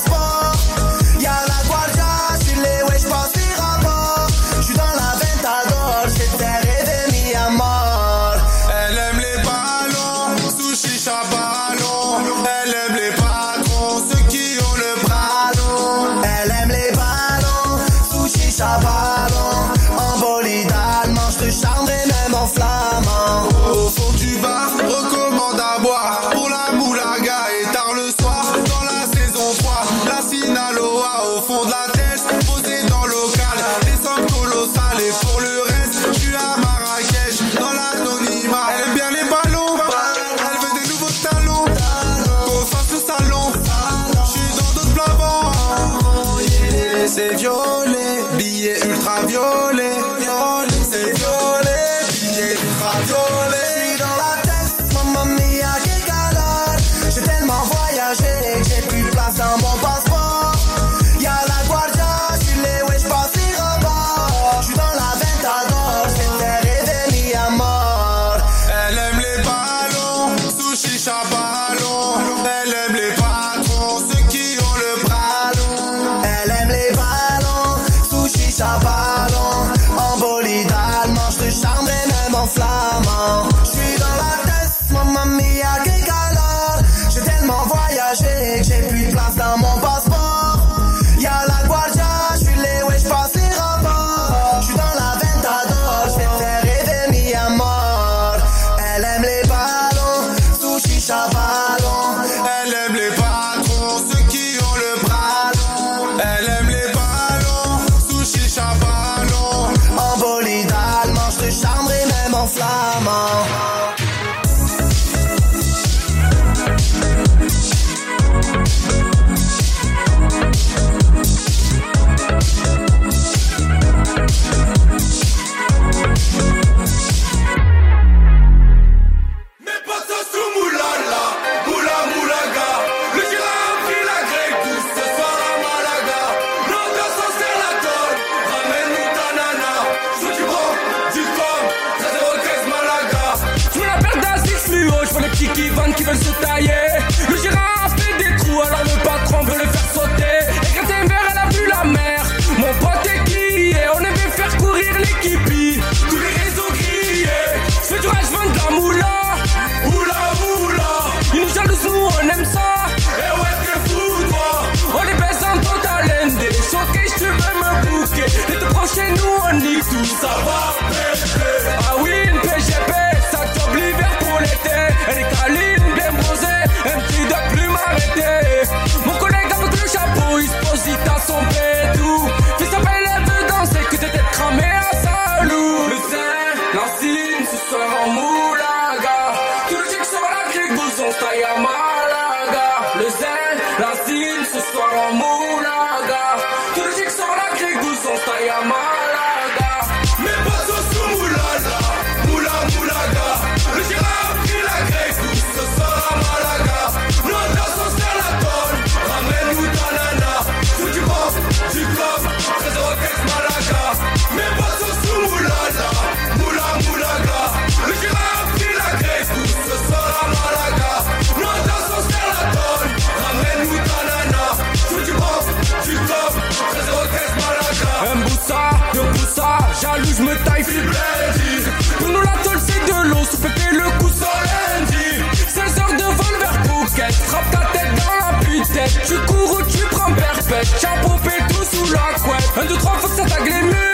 [SPEAKER 5] sous la. Un, deux, trois, faut ça.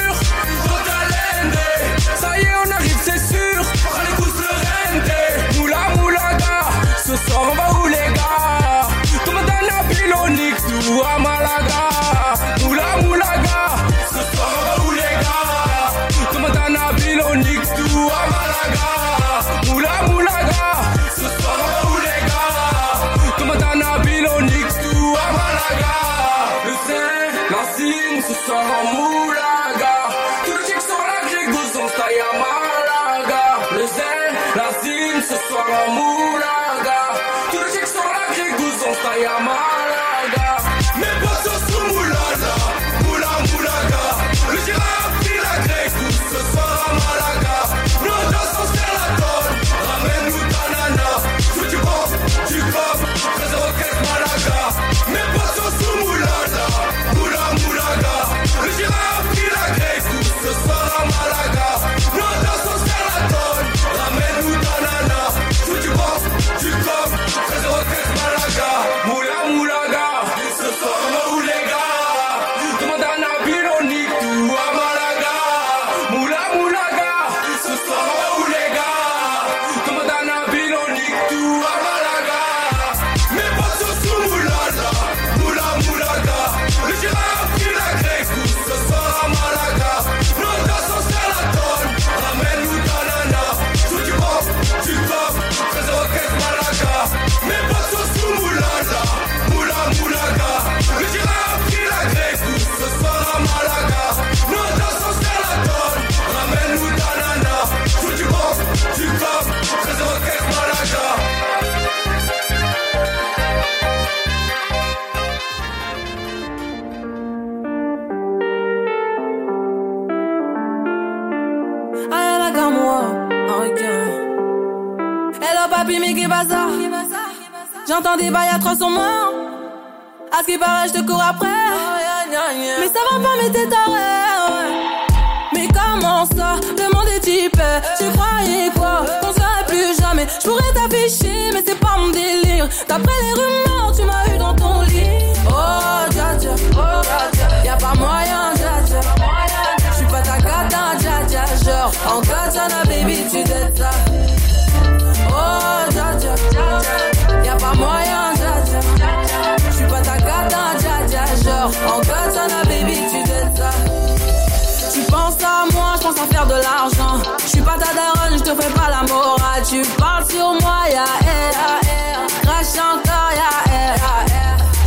[SPEAKER 16] J'entends des bails à 300 morts. À ce qui paraît, je te cours après. Mais ça va pas, mais t'es taré. ouais. Mais comment ça? Le monde est type. Tu croyais quoi? Qu'on serait plus jamais. Je pourrais t'afficher, mais c'est pas mon délire. D'après les rumeurs, tu m'as eu dans ton lit. Oh, dja dja, oh, dja. Y'a pas moyen, dja dja. Je suis pas ta cata, dja dja. Genre, en katana, baby, tu t'aides ça. Oh, dja dja, dja dja. Pas moyen. Je suis pas ta cata, dja dja. Genre, en katana, baby, tu t'aides ça. Tu penses à moi, je pense à faire de l'argent. Je suis pas ta daronne, je te fais pas la morale. Tu parles sur moi, ya air, Crash encore, ya air,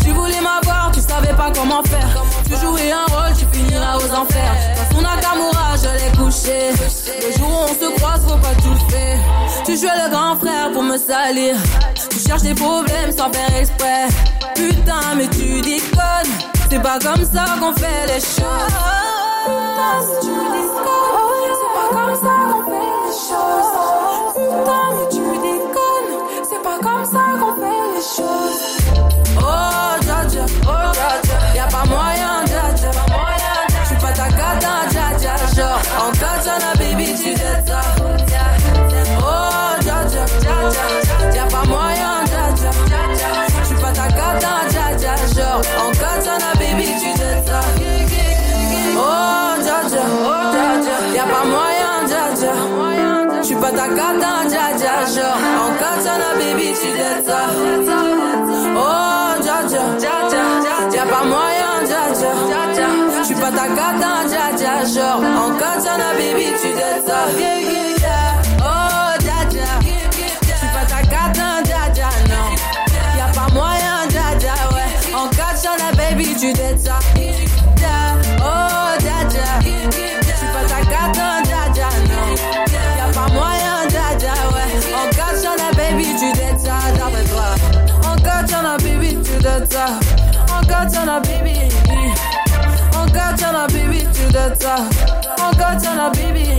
[SPEAKER 16] Tu voulais m'avoir, tu savais pas comment faire. Tu jouais un rôle, tu finiras aux enfers. Dans son Nakamura, je l'ai couché. Le jour où on se croise, faut pas tout faire. Tu jouais le grand frère pour me salir. Tu cherches des problèmes sans faire exprès. Putain, mais tu déconnes. C'est pas comme ça qu'on fait les choses. Tu déconnes, c'est pas comme ça qu'on fait les choses. Putain, mais tu déconnes, c'est pas comme ça qu'on fait les choses. Oh, dja dja, oh, dja dja, y'a pas moyen, dja dja. J'suis pas ta cata, dja dja, genre, en J'suis pas ta cata, dja dja, genre, en katana, baby, tu. Oh, pas moyen, pas ta tu. Oh, pas ta non. Y'a pas moyen, dja, ouais. En katana, baby, tu katana, baby. En katana, baby, tu t'aides ça. En katana, baby.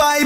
[SPEAKER 2] Bye,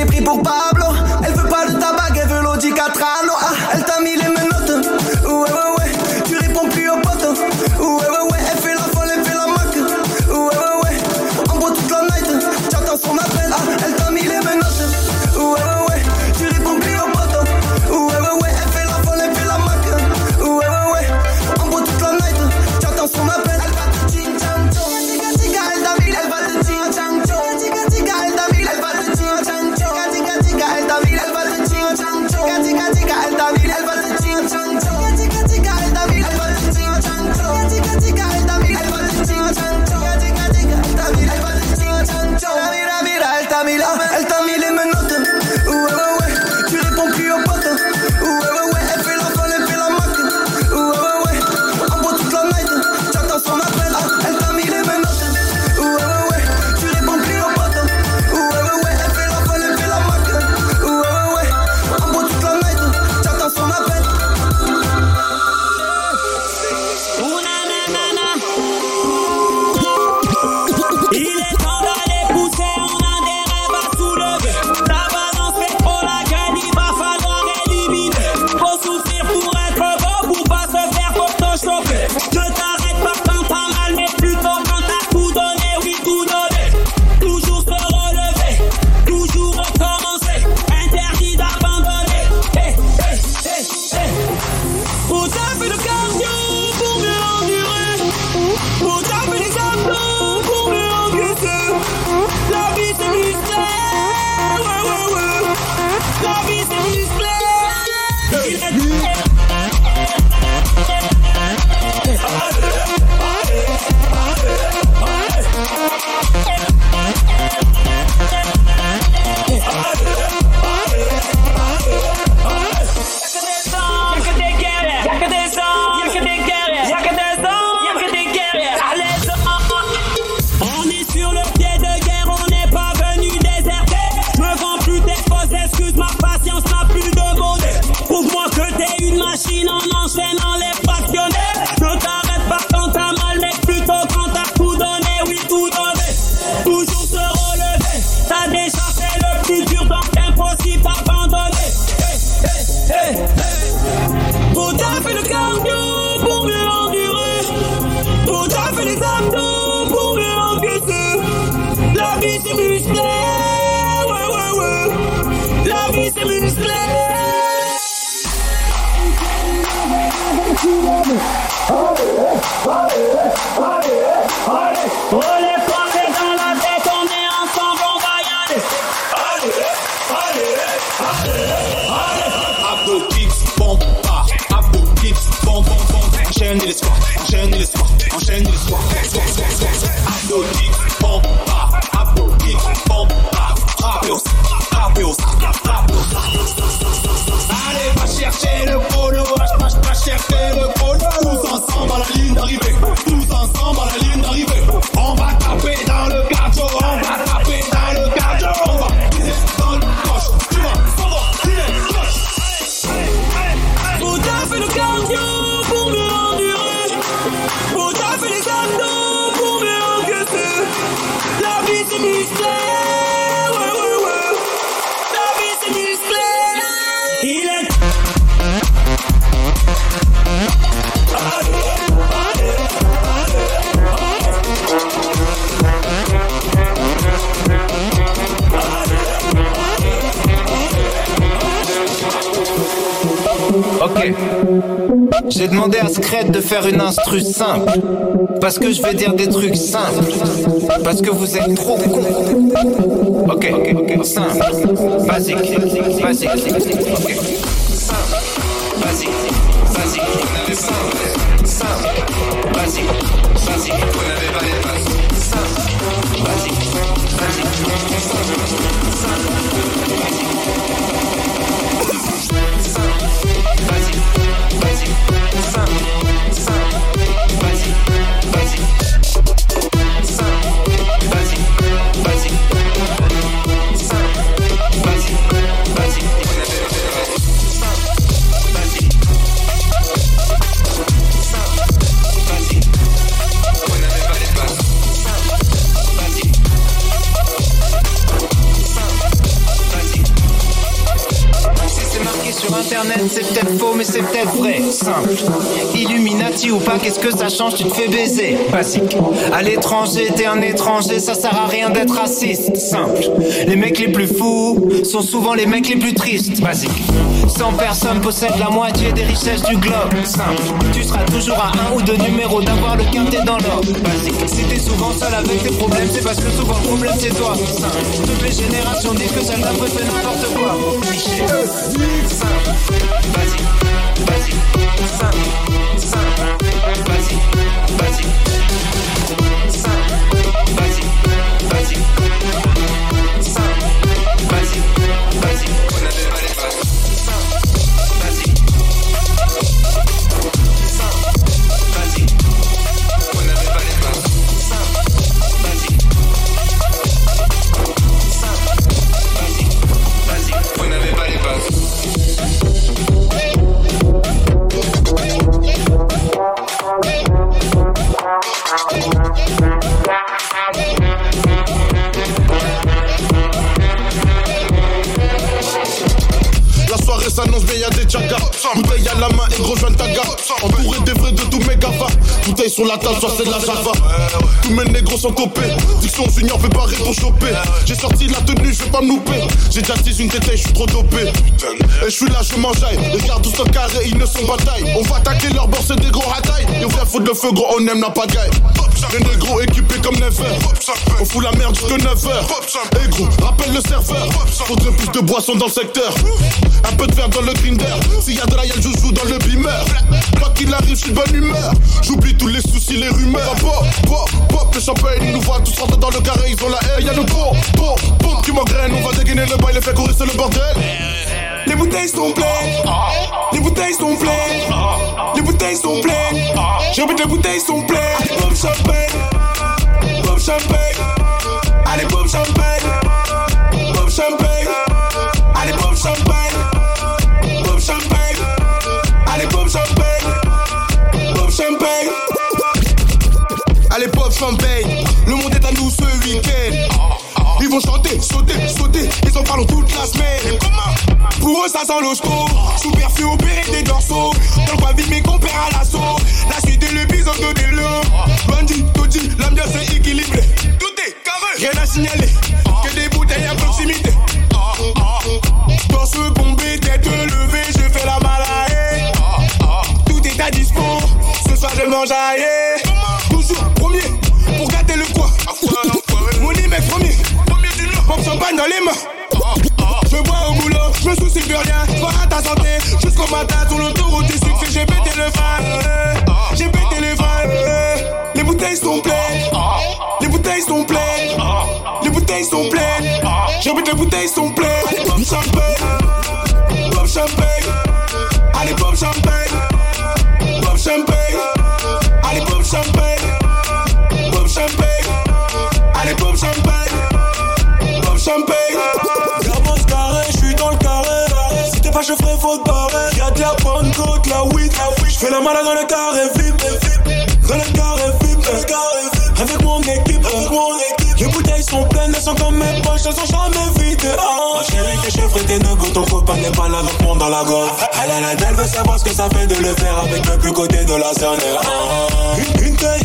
[SPEAKER 2] t'es pris pour Pablo.
[SPEAKER 17] J'ai demandé à Scred de faire une instru simple. Parce que je vais dire des trucs simples. Parce que vous êtes trop con. Ok, ok, ok. Simple. Basique. Basique. Ok. Simple. Basique. Basique. C'est peut-être faux, mais c'est peut-être vrai. Simple. Illuminati ou pas, qu'est-ce que ça change? Tu te fais baiser. Basique. À l'étranger, t'es un étranger, ça sert à rien d'être raciste. Simple. Les mecs les plus fous sont souvent les mecs les plus tristes. Basique. 100 personnes possèdent la moitié des richesses du globe. Simple. Tu seras toujours à un ou deux numéros d'avoir le quintet dans l'ordre. Basique. Si t'es souvent seul avec tes problèmes, c'est parce que souvent le problème c'est toi. Simple. Toutes les générations disent que celle d'après fait n'importe quoi.
[SPEAKER 18] Tchagas. Bouteille à la main et gros joint taga. Entouré des vrais de tous mes gavas. Bouteille sur la table, soit c'est de la java. Tous mes négros sont copés. Diction junior préparé pour choper. J'ai sorti la tenue, je vais pas me louper. J'ai déjà dit une tête, je suis trop dopé. Et je suis là, je m'enjaille. Regarde tous en carré, ils ne sont pas taille. On va attaquer leur bord, c'est des gros ratailles. Et on vient foutre le feu, gros, on aime la pagaille. Les négros équipés comme Never. On fout la merde jusque 9h. Et gros, rappelle le serveur. Faudrait plus de boissons dans le secteur. Un peu de verre dans le grinder. S'il y a de la yelle, je joue dans le beamer. Quoi qu'il arrive, je suis de bonne humeur. J'oublie tous les soucis, les rumeurs. Pop, pop, pop, le champagne, ils nous voient tous rentrer dans le carré, ils ont la haine. Y'a le pop, pop, pop qui m'engraine. On va dégainer le bail, les fait courir, c'est le bordel.
[SPEAKER 19] Les bouteilles sont pleines. Les bouteilles sont pleines. Les bouteilles sont pleines. J'ai envie que les bouteilles sont pleines. Allez, pop champagne. Pop champagne. Allez, pop champagne. Pop champagne.
[SPEAKER 18] Ils vont chanter, sauter, sauter. Ils en parlent toute la semaine.
[SPEAKER 19] Pour eux, ça sent l'osco. Sous perfus opéré des dorsaux. Dans le vie, mes compères à l'assaut. La suite est l'épisode de Délo. Bandit, Todi, l'ambiance est équilibrée. Tout est carré. Rien à signaler. Que des bouteilles à proximité. Torse bombé, tête levée, je fais la malaye. Tout est à dispo. Ce soir, je mange aillé. Champagne dans. Je bois au boulot, je me soucie de rien. Vois à ta santé jusqu'au matin sur l'autoroute du succès. J'ai pété le fan, j'ai pété le fan. Les bouteilles sont pleines, les bouteilles sont pleines, les bouteilles sont pleines. Fais la malade dans le carré VIP. Dans le carré VIP. Avec mon équipe, avec mon équipe. Les bouteilles sont pleines, elles sont comme mes poches, elles sont jamais vides. Oh, chérie, tes cheveux, tes négos, ton copain n'est pas là, donc monte dans la gorge. Elle, elle, veut savoir ce que ça fait de le faire avec le plus côté de la scène. Une, une taille,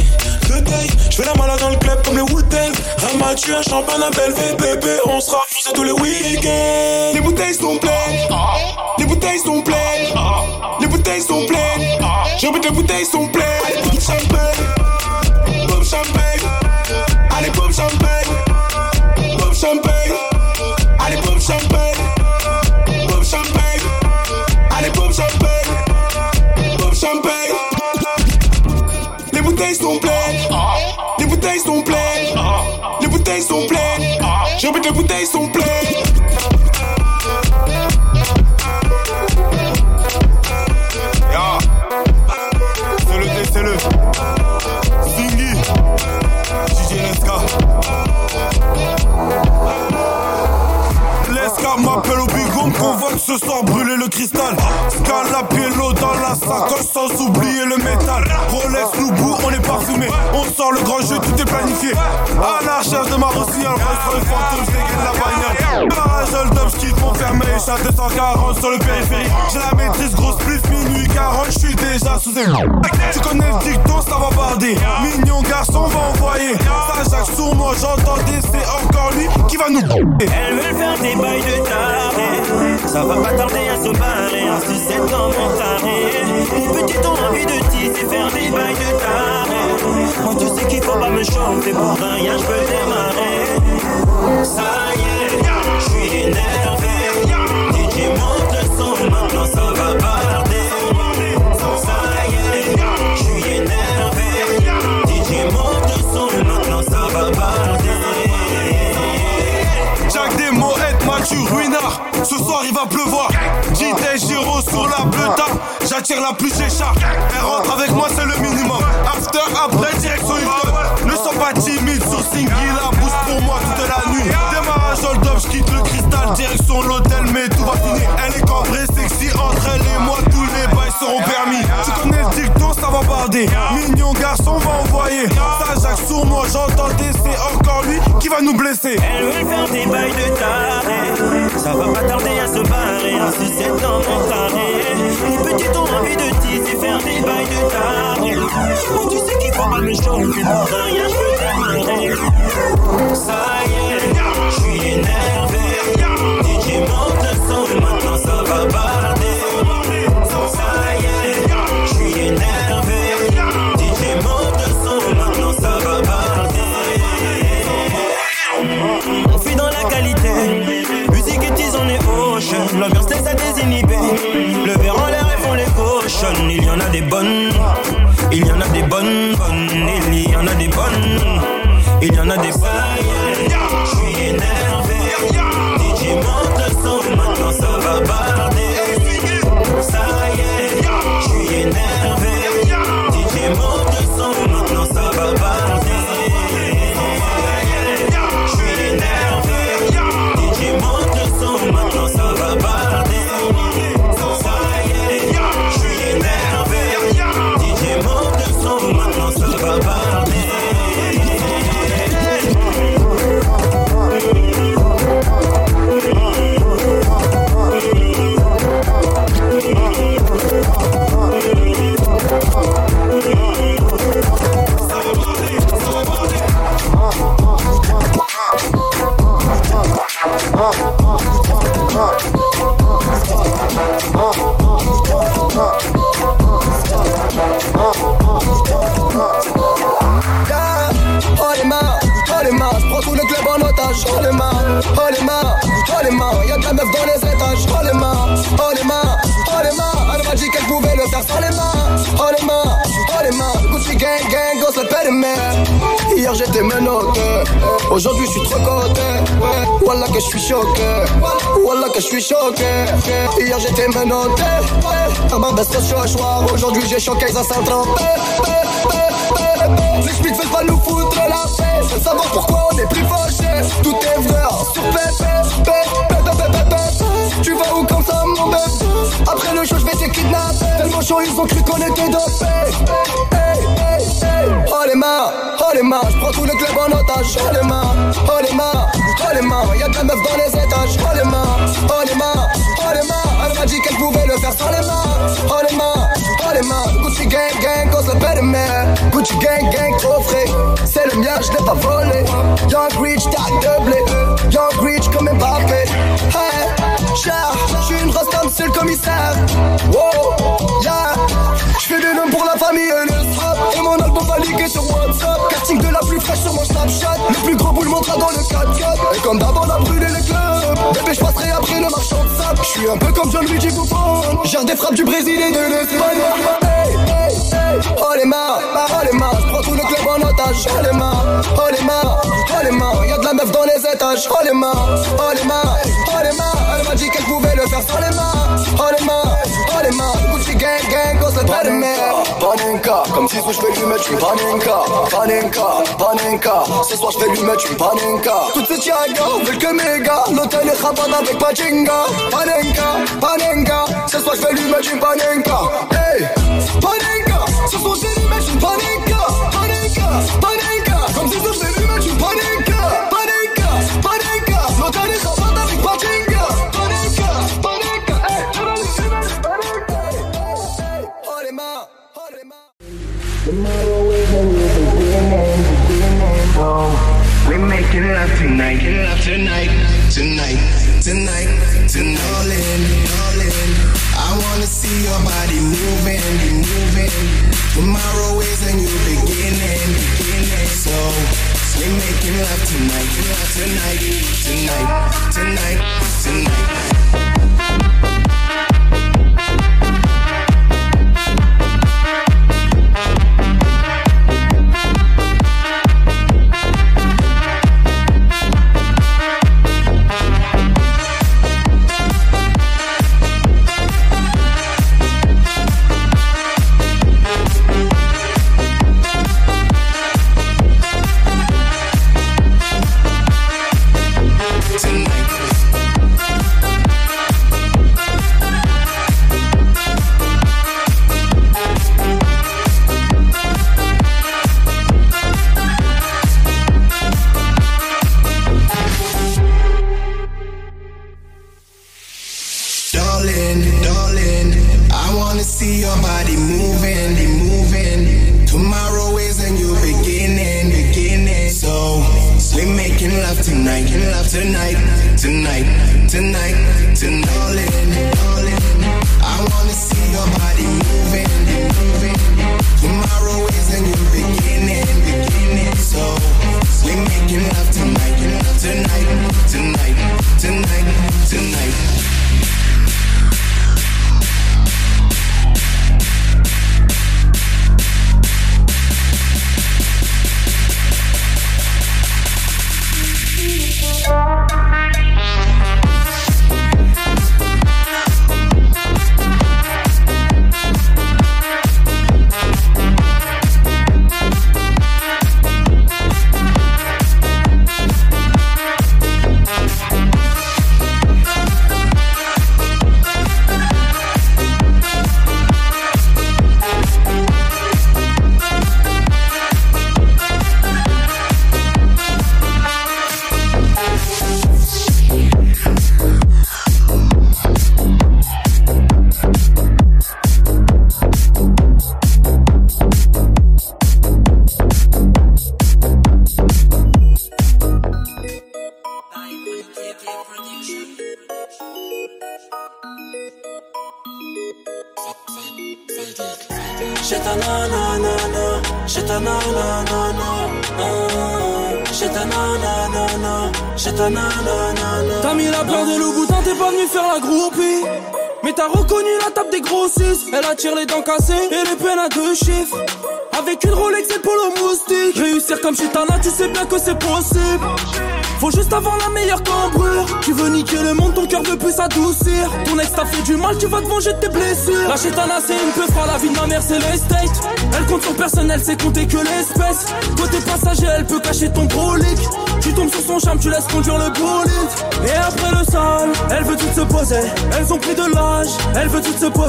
[SPEAKER 19] deux tailles, je fais la malade dans le club comme les Wu-Tang. Un match, un champagne, un bel bébé, on sera fusés tous les week-ends. Les bouteilles sont pleines, les bouteilles sont pleines, les bouteilles sont pleines.
[SPEAKER 10] J'ai envie que les bouteilles sont pleines. Champagne, pop champagne. Allez, pop champagne, pop champagne. Allez, pop champagne, pop champagne. Allez, pop champagne, pop champagne. Les bouteilles sont pleines. Les bouteilles sont pleines. Les bouteilles sont pleines. J'ai envie que les bouteilles sont pleines. Ce soir brûler le cristal. L'eau dans la sacoche sans oublier le métal. Rolex Loubou on est parfumé. On sort le grand jeu tout est planifié. À la recherche de ma rossignol Rolls Royce fantôme c'est la bagnole. Garage hold up skill confirmé Chat 240 sur le périphérique. J'ai la maîtrise grosse plus minuit 40 Je suis déjà sous Tu connais le dicton ça va barder. Mignon garçon va envoyer. Ça Jacques sur moi j'entendais C'est encore lui qui va nous
[SPEAKER 20] Elle veut faire des bails de taré pas tarder à se barrer En sucette dans mon taré. Petites ont envie de tisser Faire des bails de taré. Moi tu sais qu'il faut pas me chauffer Pour rien je peux démarrer. Ça y est, je suis énervé. DJ monte le son Maintenant ça va barder. Ça y est, je suis énervé. DJ monte le son Maintenant ça va barder.
[SPEAKER 10] Jack des moettes, Mathieu Ruinard. Ce soir il va pleuvoir. JT Giro sur la bleuta. J'attire la plus écharpe. Elle rentre avec moi, c'est le minimum. After, après, direction Hilton. Ne sois pas timide sur Singy, la bouche pour moi toute la nuit. Démarrage hold up, quitte le cristal, direction l'hôtel, mais tout va finir. Elle est cambrée, sexy, entre elle et moi, tous les bails seront permis. Tu connais le dicton, ça va barder. Mignon garçon va envoyer. Sur moi, j'entendais, c'est encore lui qui va nous blesser.
[SPEAKER 20] Elle veut faire des bails de taré. Ça va pas tarder à se barrer. En dans mon taré. Les petites ont envie de tisser Faire des bails de taré. Moi tu sais qu'il faut pas me chauffer Pour rien je Ça y est, je suis énervé. DJ monte le son Maintenant ça va barder qualité. Musique et tease, on est ocean. L'ambiance laisse à désinhiber. Le verre en l'air et font les cochons. Il y en a des bonnes. Il y en a des bonnes, bonnes. Il y en a des bonnes. Il y en a des bonnes.
[SPEAKER 2] Hier j'étais menotté, aujourd'hui je suis trop coté. Wallah que je suis choqué, Wallah que je suis choqué. Hier j'étais menotté, à ma baisse choix. Aujourd'hui j'ai choqué, s'en trompe. Les schmitts veulent pas nous foutre la paix Sans savoir pourquoi on est plus fâchés Tout est vrai sur Tu vas où comme ça mon bébé Après le show je vais te kidnapper Tellement chaud ils ont cru qu'on était dopés Hey, hey, hey. Oh les mains, oh les mains Je prends tout le club en otage Oh les mains, oh les mains, oh les mains Y'a de meuf dans les étages Oh les mains, oh les mains, oh les mains Elle m'a dit qu'elle pouvait le faire sans les mains Oh les mains, oh les mains Gucci gang gang cause le périmètre Gucci gang gang trop frais C'est le mien je l'ai pas volé Young Rich t'as doublé Young Rich comme Mbappé Hey, Cher, je suis une rasta, monsieur le commissaire. Wow, yeah. Je fais des noms pour la famille et le strap. Et mon album va liguer sur WhatsApp. Karting de la plus fraîche sur mon Snapchat. Le plus gros boule montera dans le cadre. Et comme d'hab, on a brûlé les clubs. Dépêche passerai après le marchand de sable. Je suis un peu comme John Luigi Buffon. J'ai des frappes du Brésil et de l'Espagne. Oh les mains, oh les mains. Je prends tout le club en otage. Oh les mains, oh les mains, oh les mains. Y'a de la meuf dans les étages. Oh les mains, oh les mains, oh les mains. Elle m'a dit qu'elle pouvait le faire sans les mains. Oh les mains, oh les mains. Gucci gang gang, cause le pas de mer. Panenka, comme si je vais lui mettre une panenka. Panenka, panenka. Ce soir je vais lui mettre une panenka. Toutes ces tiagas veulent que mes gars. L'hôtel est rabat avec Pachinga. Panenka, panenka. Ce soir je vais lui mettre une panenka. Hey, panenka. Ce soir je vais lui mettre une panenka. Panenka, panenka. Comme si je vais lui mettre une panenka. Panenka, panenka. L'hôtel est rabat avec Pachinga. Panenka, panenka. Hey, je vais lui mettre une panenka. Hey, hey, oh les mains, oh les mains.
[SPEAKER 6] We're making love tonight, love tonight, tonight, tonight, tonight. Tomorrow is a new beginning, beginning. So we're making love tonight, tonight, tonight, tonight, tonight.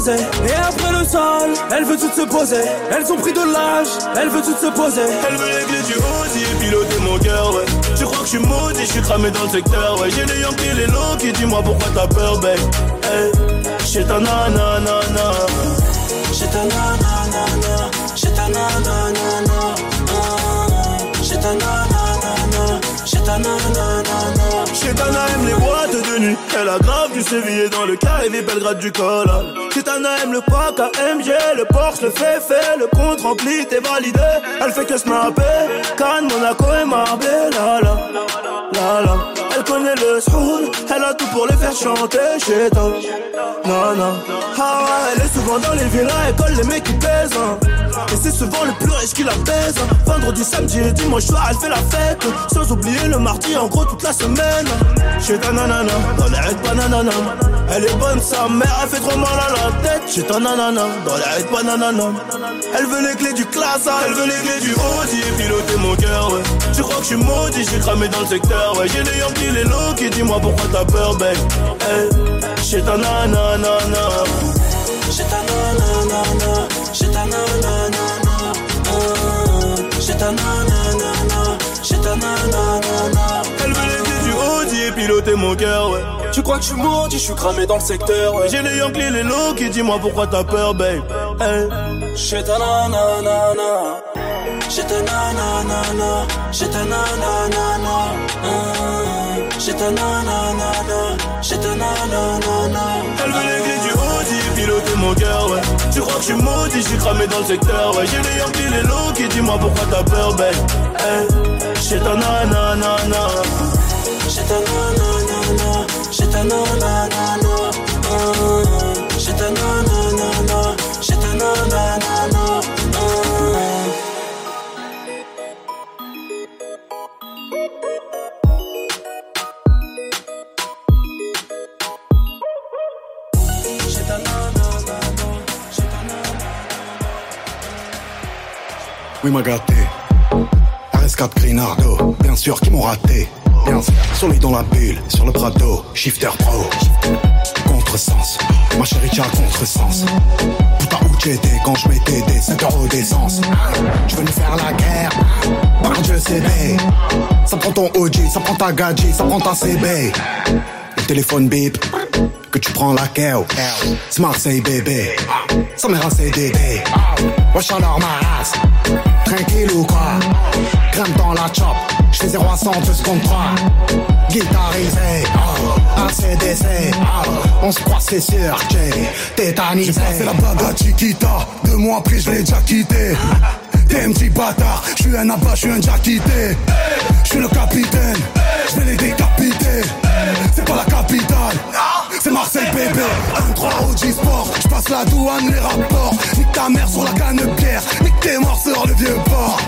[SPEAKER 21] Et après le sale, elle veut tout se poser. Elles ont pris de l'âge, elle veut tout se poser. Elle veut
[SPEAKER 22] régler du Audi et piloter mon cœur, ouais. Tu crois que je suis maudit, je suis cramé dans le secteur, ouais. J'ai les Yankees, les low qui dis-moi pourquoi t'as peur, babe? Hey, j'ai ta nanana.
[SPEAKER 23] J'ai ta nanana, j'ai ta nanana, j'ai ta nanana, j'ai ta nanana.
[SPEAKER 22] Chez Tana aime les boîtes de Elle a grave du sévillé dans le carré Belgrade du col. Titana aime le pack AMG, le Porsche, le fait fait, le compte rempli, t'es validé. Elle fait que snapper, Cannes, Monaco et Marbella. La, la, la. Elle connaît le soul, elle a tout pour les faire chanter chez toi. Non, non. Ah elle est souvent dans les villas, elle colle les mecs qui pèsent. hein. Et c'est souvent le plus riche qui la pèse. hein. Vendredi, samedi et dimanche soir, elle fait la fête. Sans oublier le mardi, en gros, toute la semaine. Chez ta nanana, dans les raids bananana. Elle est bonne, sa mère, elle fait trop mal à la tête. Chez ta nanana, dans les raids bananana. Elle veut les clés du classe, elle veut les clés du Audi et piloter mon cœur, ouais. Tu crois que je suis maudit, j'ai cramé dans le secteur, ouais. J'ai les Yankees, les low qui dis-moi pourquoi t'as peur, babe. Hey, chez ta nanana. Ta nanana, chez ta nanana. Elle veut clés du Audi et piloter mon cœur, ouais. Tu crois que je suis maudit, je suis cramé dans le secteur, ouais. J'ai les Yankees, les low qui dis-moi pourquoi t'as peur, babe. Chez ta nanana. Chez ta nanana. Chez ta nanana. Chez ta nanana. Chez ta nanana. Elle veut Tu crois que je suis maudit, je suis cramé dans le secteur. J'ai les Yankees, les low qui dis-moi pourquoi t'as peur. Chez ta nanana. Chez ta nanana. Chez ta nanana. Chez ta nanana. Chez ta nanana.
[SPEAKER 24] Oui, m'a gâté. RS4 Grinardo, bien sûr qu'ils m'ont raté. Bien sûr, sur les dans la bulle, sur le Prado, shifter pro. Contresens, ma chérie, tu as contresens. Putain, où t'étais quand je mettais des 5 euros d'essence Je veux nous faire la guerre, par Dieu c'est. Ça prend ton OG, ça prend ta gadget, ça prend ta CB. Le téléphone bip, que tu prends la KO. C'est bébé, ça mère un CDD. Wesh alors ma race, tranquille ou quoi? Crème dans la chop, j'fais 0 à 100 deux secondes 3 Guitarisé, oh, ACDC, oh, on se croit c'est sûr, j'ai tétanisé.
[SPEAKER 25] J'ai passé la bague à Chiquita, deux mois après je l'ai déjà quitté. T'es un petit bâtard, je suis un abat, je suis un déjà quitté. Je suis le capitaine, je vais les décapiter. C'est pas la capitale, c'est Marseille bébé. 1-3 OG Sport, je passe la douane, les rapports. Nique ta mère sur la canne de pierre, nique tes morts sur le vieux port.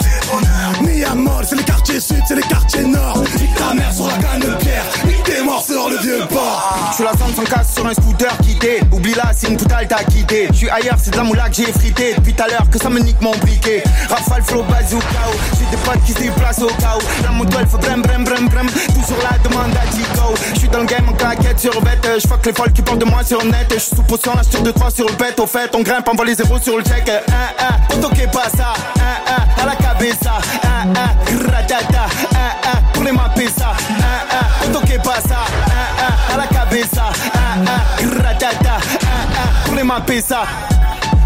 [SPEAKER 25] Ni à mort, c'est les quartiers sud, c'est les quartiers nord. Nique ta mère sur la canne de pierre, nique tes morts sur le vieux port.
[SPEAKER 15] Suis la zone sans casse sur un scooter quitté. Oublie là, c'est une poutale t'as quitté. Je suis ailleurs, c'est de la moula que j'ai frité. Depuis tout à l'heure que ça me nique mon briquet. Rafale, flow, bazooka. J'ai des potes qui se déplacent au chaos. La moto elle fait brem brem brem brem. Toujours la demande à Tico. Je suis dans le game en claquette sur bête. Je fuck les folles qui parlent de moi sur net. Je suis sous potion, là, je de 3 sur le bête. Au fait, on grimpe, envoie les zéros sur le check. On toque pas ça. À la cabeza. Un, un, gratata. Un, un, pour les mapper ça. Un, un, on toque pas ça. Un, un, à la cabeza. Un, gratata. Un, un, pour les mapper ça.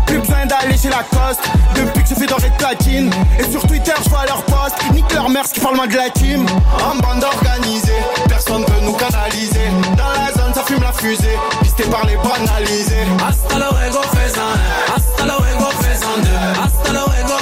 [SPEAKER 15] Plus besoin d'aller chez la coste Depuis que je fais doré de platine Et sur Twitter je vois leur post Nique leur mère ce qui parle mal de la team En bande organisée Personne peut nous canaliser Dans la zone la fusée. Pisté par les banalisés.
[SPEAKER 26] Hasta luego, faisan. Hasta luego, faisan deux. Hasta luego.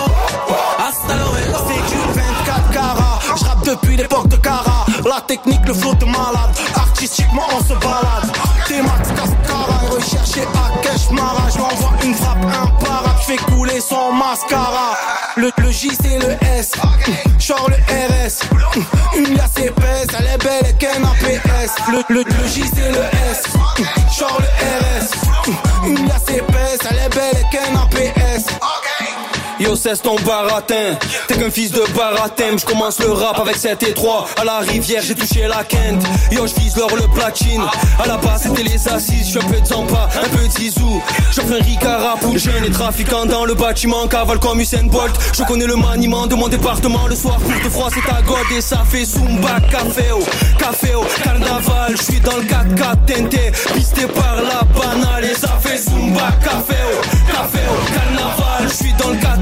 [SPEAKER 26] Hasta luego.
[SPEAKER 15] C'est du 24 carats. Je rappe depuis l'époque de Cara. La technique, le flow de malade. Artistiquement on se balade. T-Max, Cascara Recherché à Keshmara. Je m'envoie une frappe imparable Je fais couler son mascara. Le, le J c'est le S. Genre le RS Une liasse épaisse. Elle est belle et APS le, le, le J c'est le S. Genre le RS Une liasse épaisse Elle est belle et qu'un
[SPEAKER 26] Yo, cesse ton baratin. T'es qu'un fils de baratin. Je commence le rap avec 7 et 3. À la rivière, j'ai touché la quinte. Yo, je vise l'or, le platine. À la base, c'était les assises. Je suis un peu de un peu de Zizou. J'offre un Ricard pour jeunes et trafiquants dans le bâtiment. Cavale comme Usain Bolt. Je connais le maniement de mon département. Le soir, pour de froid, c'est ta god et ça fait Zumba, café au, café au, carnaval. Je suis dans le 4x4 teinté. Pisté par la banale et ça fait Zumba, café au, café au, carnaval. Je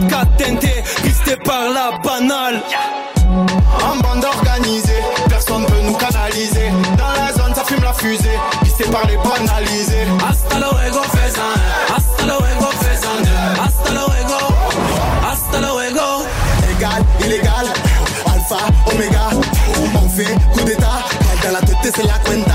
[SPEAKER 26] dans le 4x4 teinté. Pisté par la banale.
[SPEAKER 15] En bande organisée, personne peut nous canaliser. Dans la zone, ça fume la fusée.
[SPEAKER 5] banalisé.
[SPEAKER 26] Hasta luego, faisan Hasta luego, faisan Hasta luego Hasta luego
[SPEAKER 5] Égal, illégal, alpha, oméga. On fait coup d'état, dans la tête, c'est la cuenta.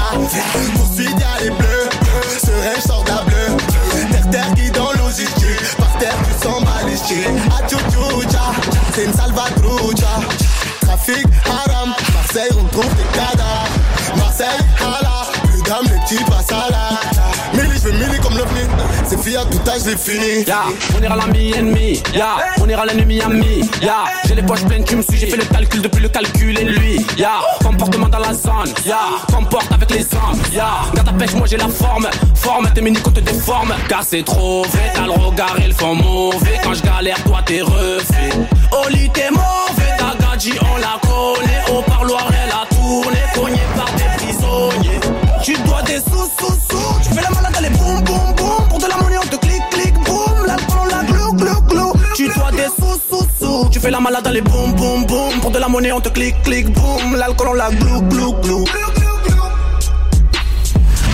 [SPEAKER 5] Haram. Marseille, on trouve des cadavres. Marseille, hala. Plus d'âme, les petits passent à la. Milli, je vais milli comme l'OVNI. C'est fini à tout âge, j'ai fini.
[SPEAKER 26] Ya, on ira l'ami ennemi, ya, on ira l'ennemi ami, ya, j'ai les poches pleines, tu me suis, j'ai fait le calcul depuis le calcul et lui, ya, comportement dans la zone, ya, comporte avec les hommes, ya, garde ta pêche, moi j'ai la forme, forme, tes mini te déforme, car c'est trop vrai, t'as le regard et le fond mauvais, quand je galère, toi t'es refait, lit t'es mauvais, gadji on la connaît, au parloir elle a tourné, cogné par des prisonniers, tu dois des sous, sous, sous, tu fais la malade, allez boum, boum, boum, pour de la monnaie on te clique, clique, boum, l'alcool on la glou, glou, glou, tu dois des sous, sous, sous, tu fais la malade, allez boum, boum, boum, pour de la monnaie on te clique, clique, boum, l'alcool on la glou, glou, glou.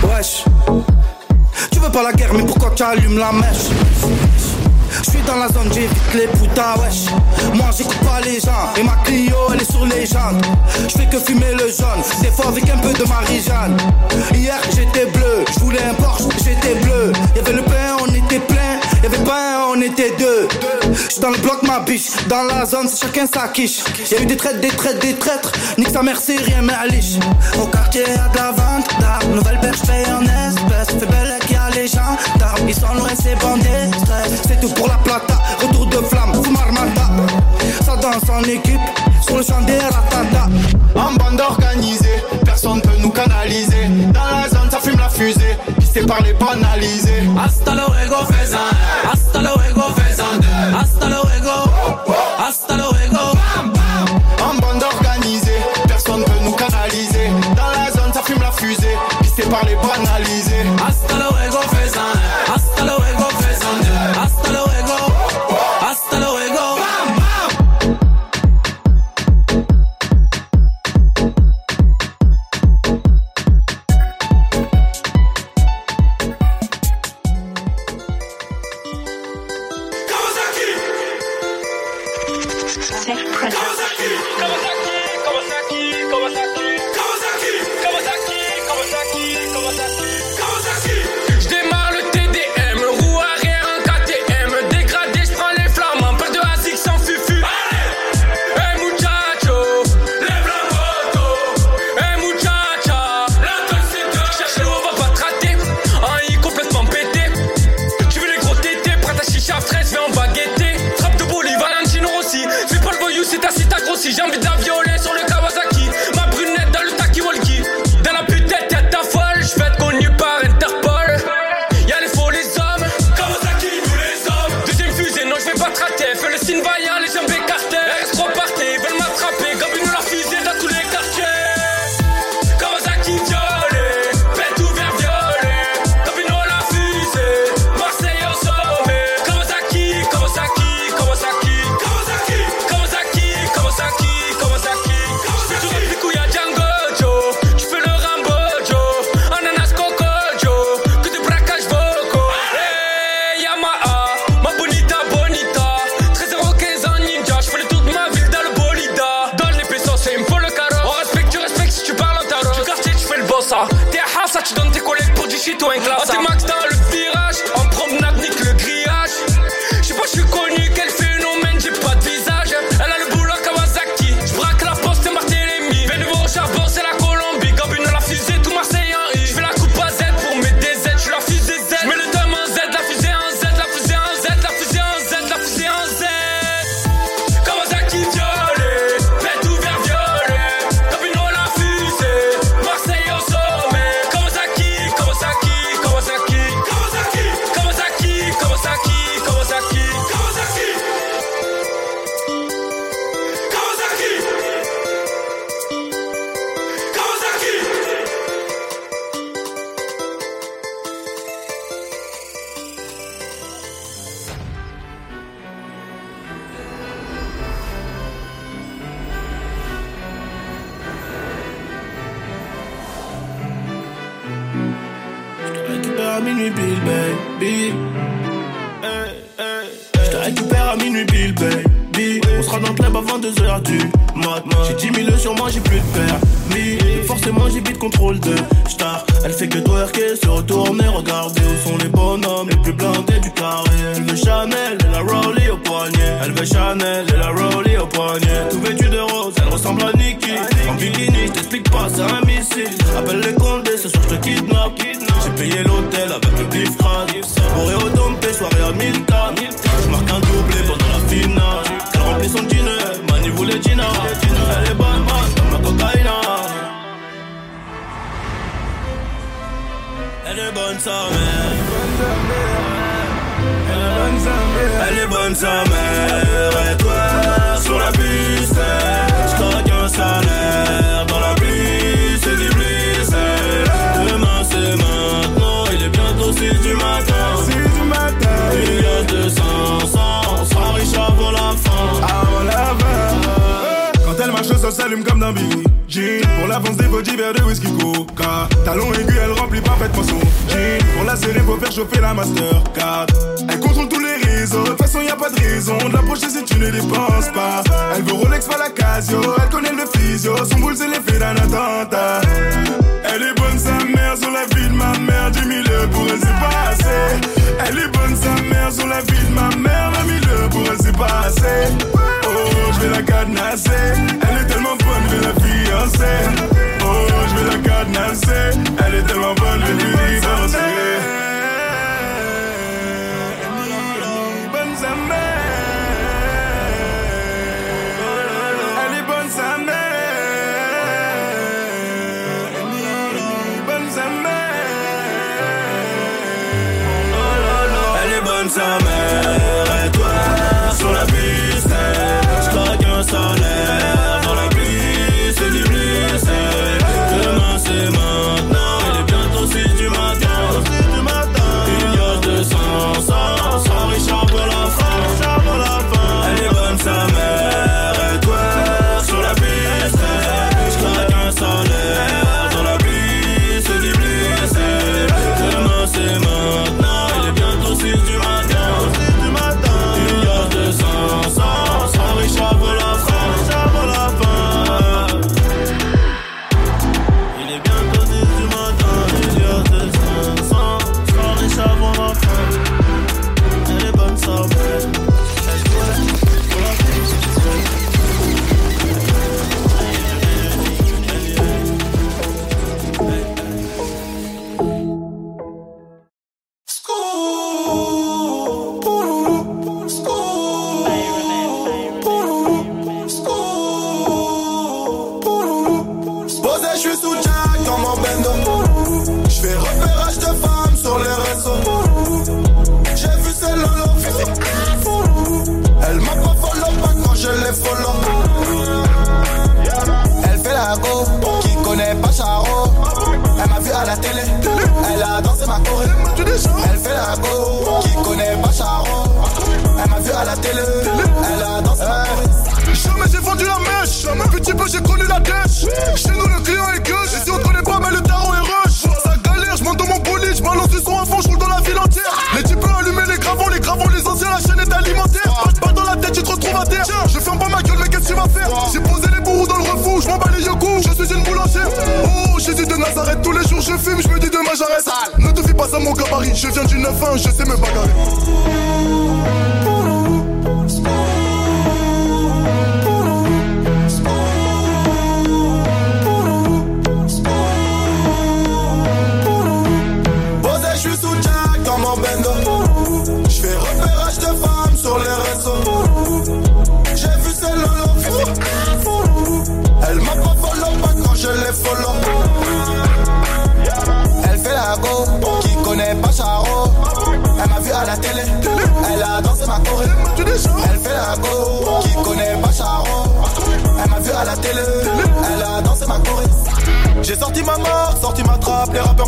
[SPEAKER 15] Wesh, tu veux pas la guerre, mais pourquoi tu allumes la mèche? Dans la zone, j'évite les putains, wesh. Moi j'écoute pas les gens, et ma Clio elle est sur les jantes. Je fais que fumer le jaune, des fois avec un peu de Marie-Jeanne. Hier j'étais bleu, je voulais un Porsche, j'étais bleu. Y'avait le pain, on était plein, y'avait pas un, on était deux. J'suis dans le bloc, ma biche, dans la zone, c'est chacun sa quiche. Y'a eu des traites, des traites, des traîtres, nique sa mère, c'est rien, mais à. Au quartier y'a de la vente d'armes, nouvelle perche paye en espèces. Fait belle qu'il y a les gens d'armes, ils sont loin, c'est stress. C'est tout pour la plata, retour de flamme, fume armada. Ça danse en équipe, sur le champ des ratata.
[SPEAKER 5] En bande organisée, personne peut nous canaliser. Dans la zone, ça fume la fusée, pisté par les banalisés.
[SPEAKER 26] Hasta luego, faisan Hasta luego, faisan Hasta luego Hasta luego
[SPEAKER 5] En bande organisée, personne peut nous canaliser. Dans la zone, ça fume la fusée, par les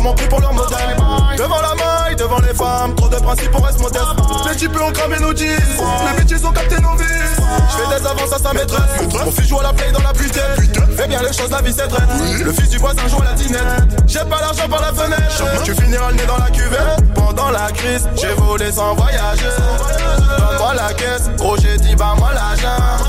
[SPEAKER 22] rarement pris pour leur modèle. Devant la maille, devant les femmes, trop de principes, pour reste modeste. Les types ont cramé nos jeans, les bitches ont capté nos vies. J'fais des avances à sa maîtresse, mon fils joue à la play dans la putain. Fais bien les choses, la vie c'est traite. Le fils du voisin joue à la dinette. J'ai pas l'argent par la fenêtre, tu finiras le nez dans la cuvette. Pendant la crise, j'ai volé sans voyager. Donne-moi la caisse, gros j'ai dit bah moi la
[SPEAKER 5] jambe.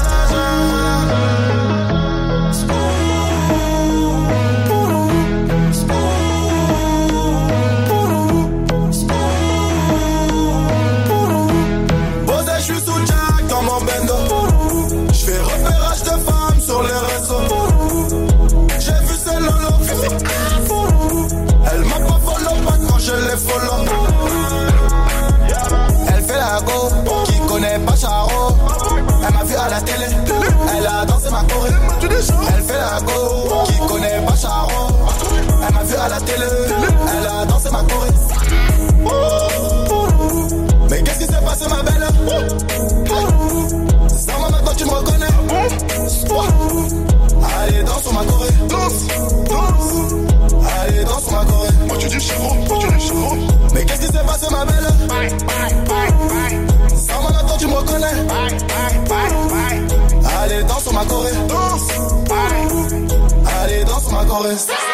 [SPEAKER 5] dollars.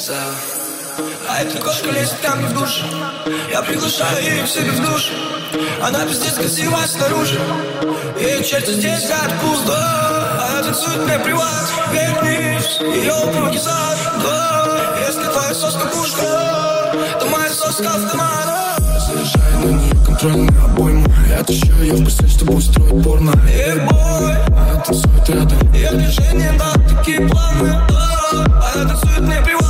[SPEAKER 5] глаза
[SPEAKER 2] А эта кошка лезет ко мне в душ. Я приглашаю ее к себе в душ. Она пиздец красивая снаружи. И черти здесь горят пузо Она танцует мне приват. Вернись, ее упругий зад Да, если твоя соска пушка То моя соска автомат
[SPEAKER 27] Заряжаю на нее контрольный обойму Я тащу ее в постель, чтобы устроить порно.
[SPEAKER 2] И бой!
[SPEAKER 27] Она танцует рядом.
[SPEAKER 2] Ее движение, да, такие плавные Да, она танцует мне приват.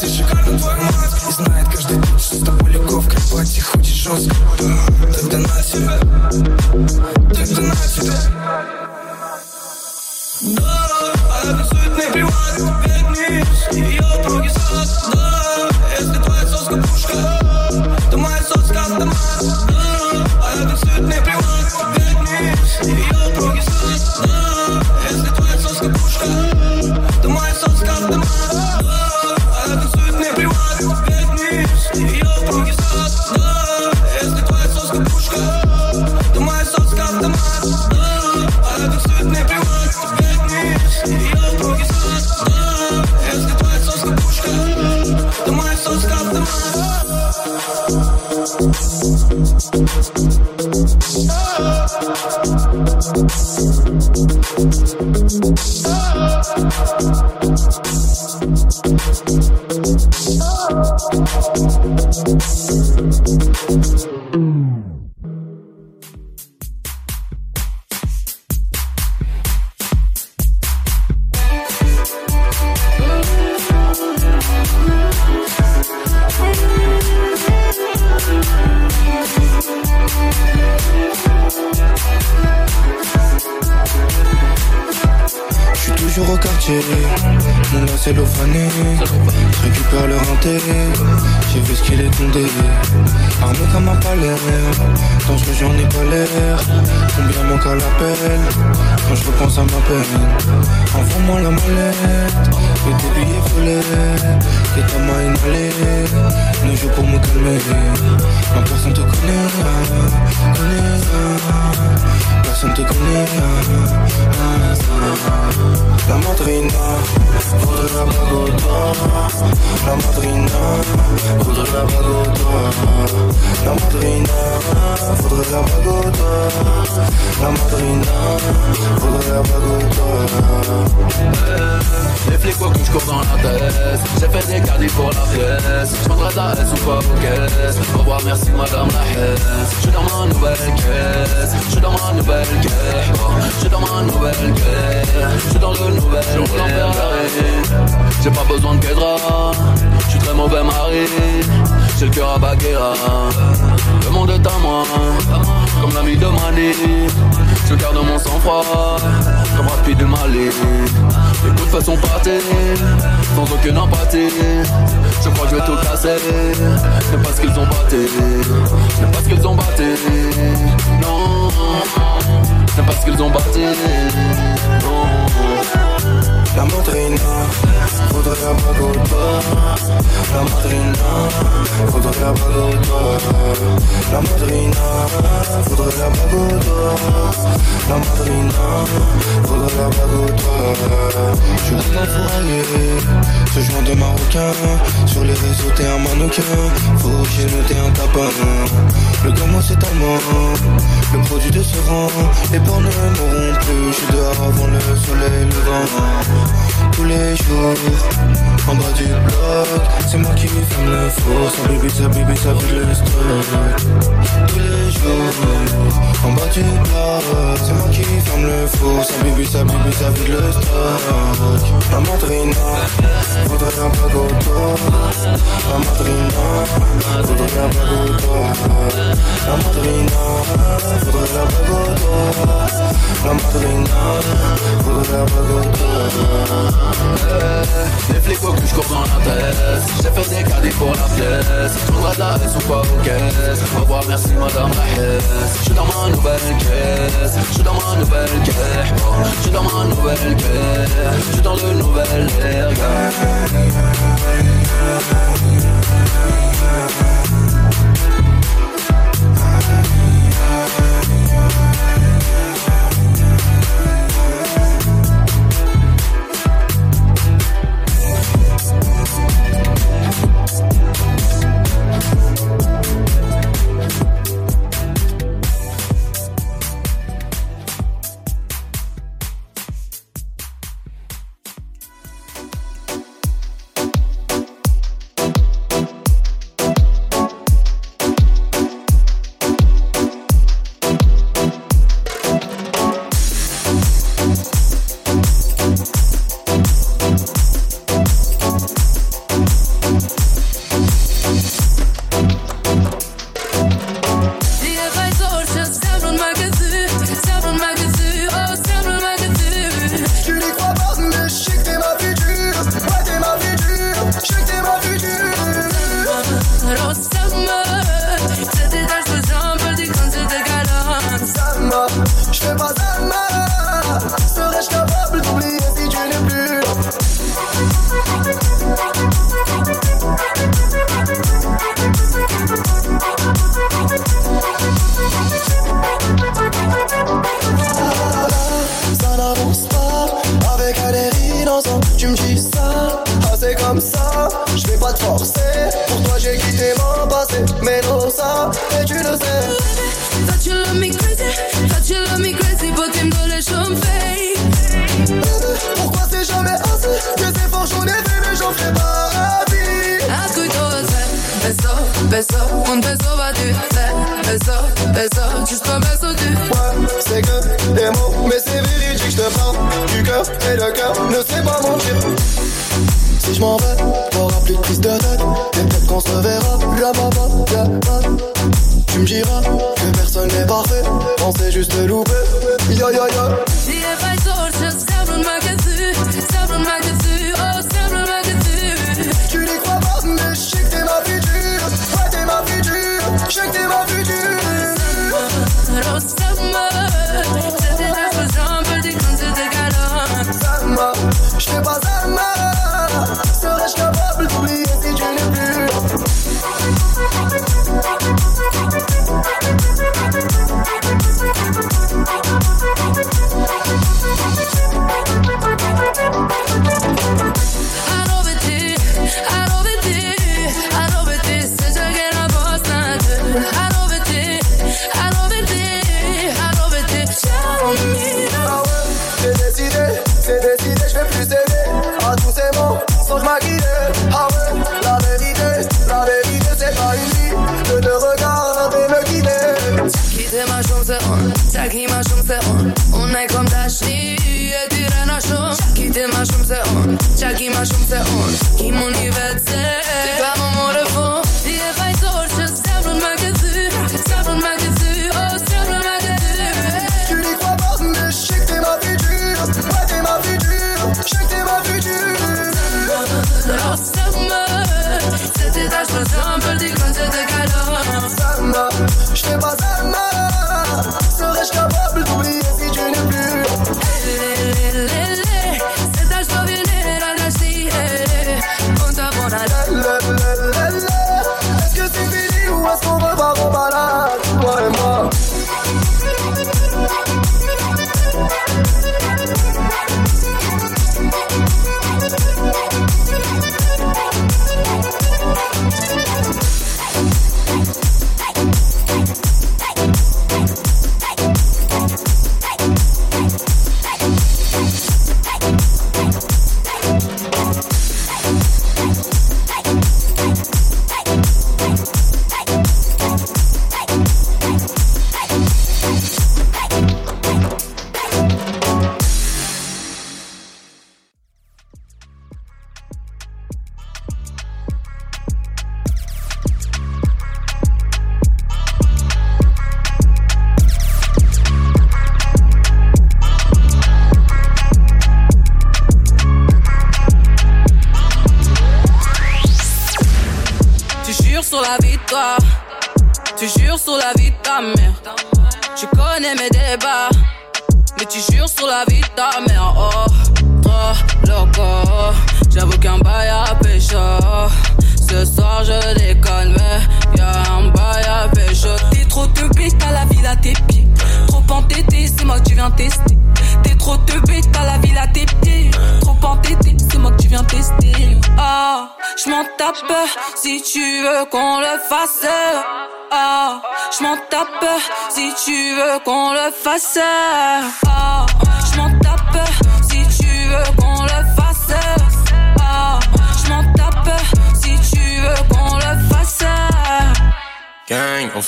[SPEAKER 27] Ты шикарна, твою мать И знает каждый, что с тобой легко в кровати ходишь жестко. Тогда на тебя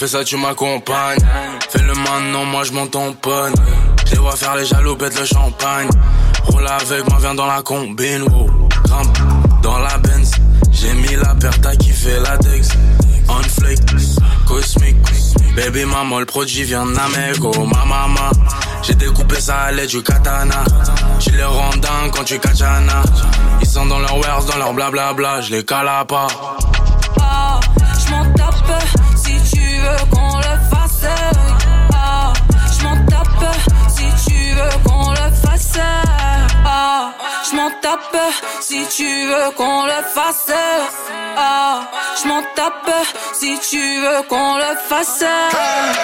[SPEAKER 28] fais
[SPEAKER 29] ça, tu m'accompagnes. Fais le maintenant, moi je m'en. Je les vois faire les jaloux, bête le champagne. Roule avec moi, viens dans la combine, dans la Benz. J'ai mis la perte à kiffer la Dex. On flake, cosmique. Baby maman, le produit vient d'Amérique, oh, ma maman. J'ai découpé ça à l'aide du katana. Tu les rends quand tu katana. Ils sont dans leur wares, dans leur blablabla, je les cala pas.
[SPEAKER 16] si tu veux qu'on le fasse. Ah, je m'en tape si tu veux qu'on le fasse.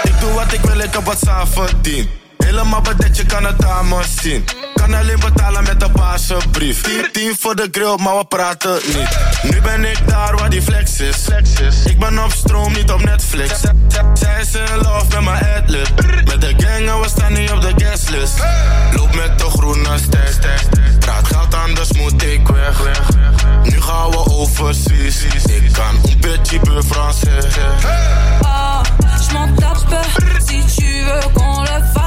[SPEAKER 30] Ik doe wat ik wil, ik heb wat samen verdien. Helemaal bedetje kan het aan me zien. Kan
[SPEAKER 31] alleen betalen met een paasjebrief. 10, 10 voor de grill, maar we praten niet. Nu ben ik daar waar die flex is. Ik ben op stroom, niet op Netflix. Zij is in love met mijn adlib. Met de gang en we staan niet op de guestlist. Loop met de groene ster. Praat geld anders moet ik weg. Nu gaan we overseas. Ik kan een petit peu français.
[SPEAKER 16] Ah, je m'en tape si tu veux qu'on le.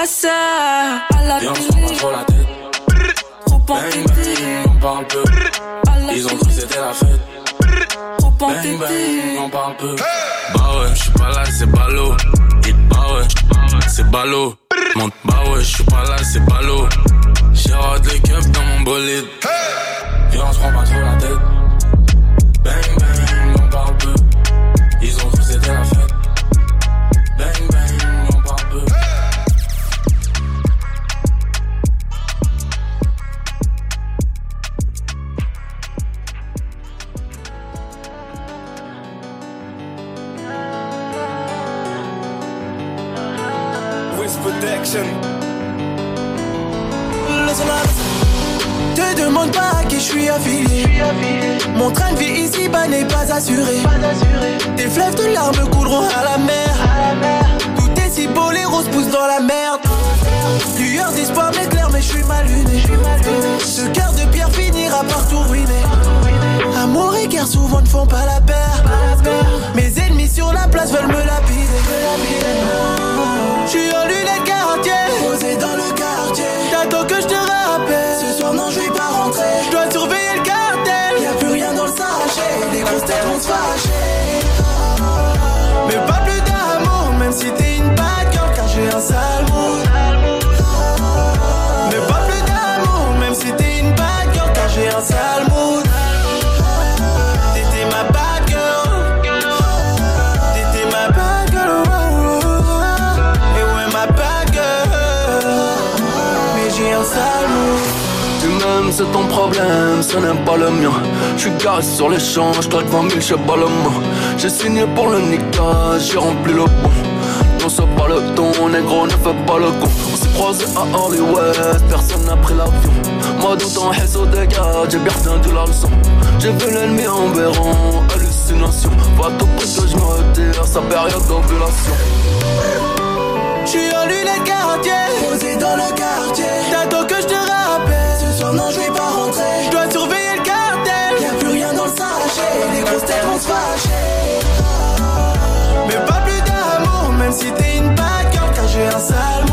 [SPEAKER 16] Fasse. À la
[SPEAKER 29] Et on se prend pas trop la tête.
[SPEAKER 16] trop
[SPEAKER 29] bang, on parle peu. Ils ont cru que c'était la fête. Bang bang, on parle peu. Bah ouais, j'suis pas là, c'est ballot. Et bah ouais, c'est ballot. Monte, bah ouais, j'suis pas là, c'est ballot. J'ai hâte les cups dans mon bolide. Et on se prend pas trop la tête.
[SPEAKER 7] Suis affilié. Mon train de vie ici bas n'est pas assuré. Des fleuves de larmes couleront à la mer. Tout est si beau, les roses poussent dans la merde. Lueur d'espoir m'éclaire, mais je suis mal luné. Ce cœur de pierre finira par tout ruiner. Amour et guerre souvent ne font pas la paire. Mes ennemis sur la place veulent me lapider. Je suis en lunettes quartier, posé dans le quartier. T'attends que je te rappelle. Ce soir, non, je vais pas rentrer. Grosses têtes
[SPEAKER 32] ton problème, ce n'est pas le mien. Je suis garé sur les champs, je claque 20 000, je pas le mot. J'ai signé pour le Nika, j'ai rempli le bon. Non, c'est pas le ton, négro, ne fais pas le con. On s'est croisés à Hollywood, personne n'a pris l'avion. Moi, dans ton réseau gars, j'ai bien retenu la leçon. J'ai vu l'ennemi en béron, hallucination. À tout prix que je me retire, sa période d'ovulation.
[SPEAKER 7] J'suis en lunettes quartier, posé dans le quartier. T'attends que je te rappelle. Non, je vais pas rentrer. Je dois surveiller le cartel. Y'a plus rien dans le sachet. Les grosses têtes vont se fâcher. Mais pas plus d'amour, même si t'es une bad girl, car j'ai un sale.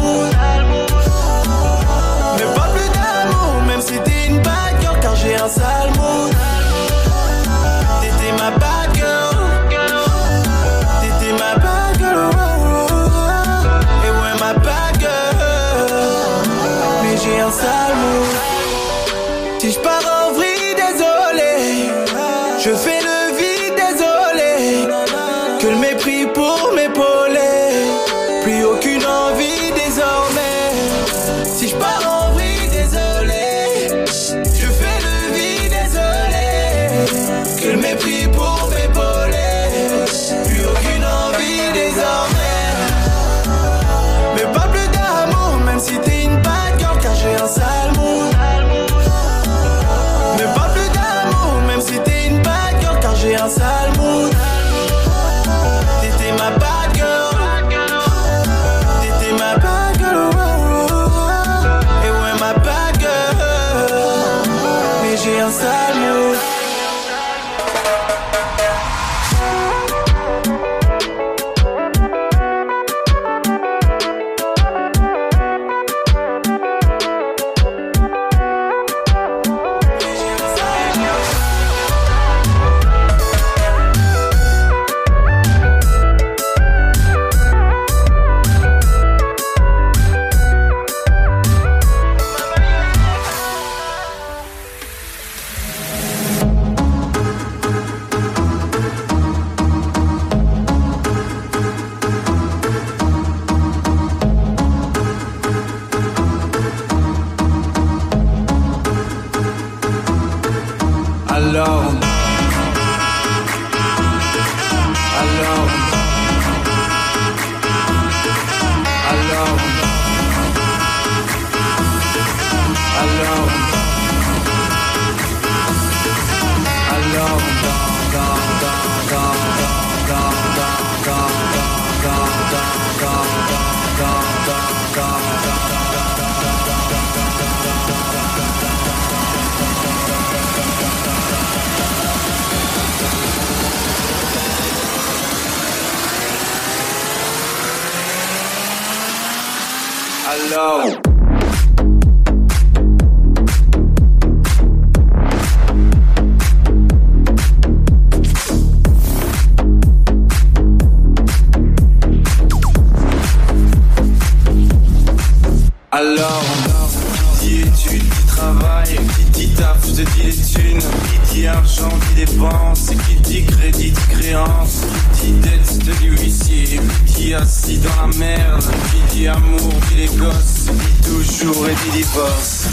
[SPEAKER 29] Yo.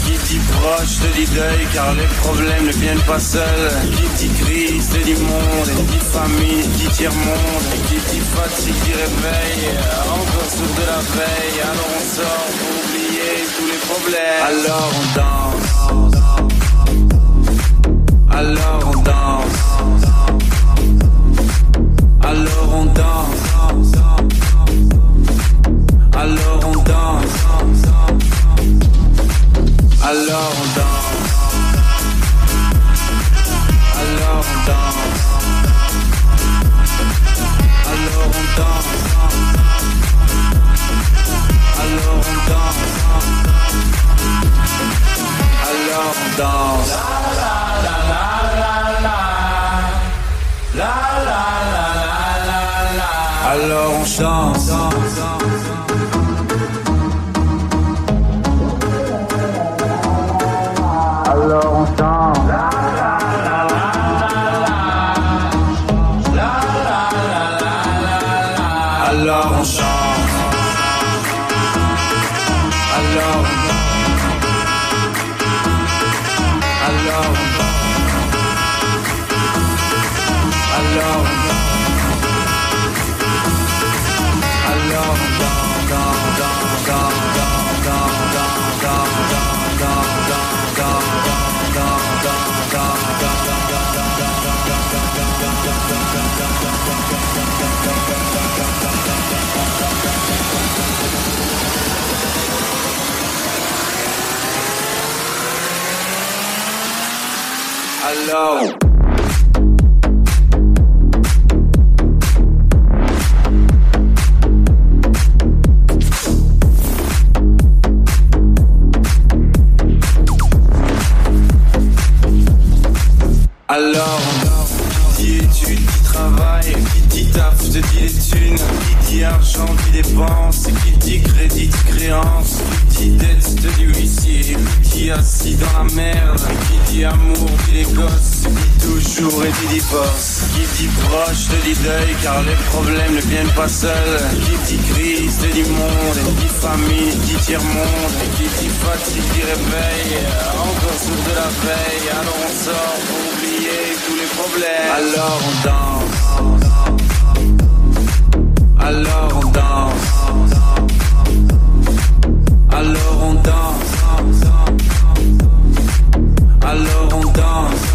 [SPEAKER 29] Qui dit proche, te dit deuil, car les problèmes ne viennent pas seuls, qui dit crise, te dit monde, et dit famille, dit monde, qui dit fatigue, dit réveil, encore sur de la veille, alors on sort pour oublier tous les problèmes. Alors on danse. Alors on danse. Alors on danse. Alors on danse. Alors on danse. Alors on danse. Alors on danse. Alors on danse. Alors on danse. Alors on chante. low. Proche, te dit deuil, car les problèmes ne viennent pas seuls, qui dit crise, te dit monde, qui dit famille, dit monde, qui dit fatigue, dit réveil, encore sur de la veille, alors on sort pour oublier tous les problèmes. Alors on danse. Alors on danse. Alors on danse. Alors on danse.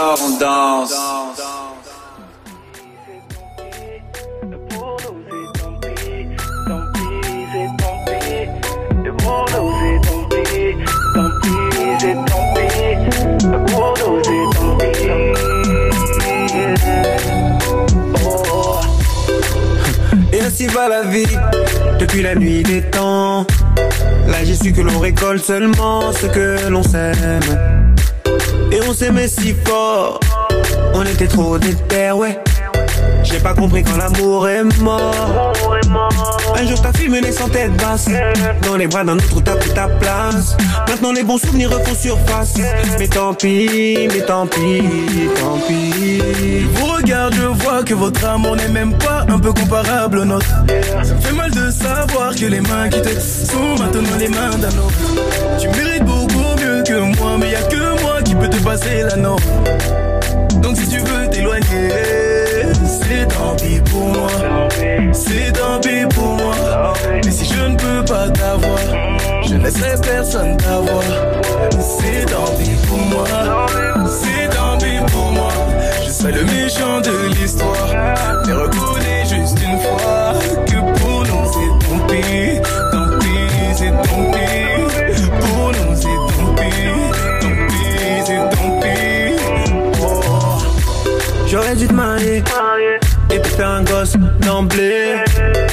[SPEAKER 29] On danse.
[SPEAKER 33] Et ainsi va la vie, depuis la nuit des temps. Là j'ai su que l'on récolte seulement ce que l'on sème. Et on s'aimait si fort, on était trop déter, ouais. J'ai pas compris quand l'amour est mort. Un jour ta fille menait sans tête basse. Dans les bras d'un autre t'as pris ta place. Maintenant les bons souvenirs refont surface. Mais tant pis, mais tant pis, tant pis.
[SPEAKER 22] Je vous regarde, je vois que votre amour n'est même pas un peu comparable au nôtre. Ça me fait mal de savoir que les mains qui te sont maintenant les mains d'un autre. Tu mérites beaucoup mieux que moi, mais y a que moi passer l'anneau. Donc si tu veux t'éloigner, c'est tant pis pour moi. C'est tant
[SPEAKER 33] pis
[SPEAKER 22] pour moi. Mais si je ne peux pas t'avoir, je ne laisserai personne t'avoir. C'est tant pis pour moi. C'est tant pis pour moi. Je serai le méchant de l'histoire. Mais reconnais juste une fois que pour nous c'est tant pis. Tant pis, c'est tant pis. dû te marier. Et puis un gosse
[SPEAKER 33] d'emblée.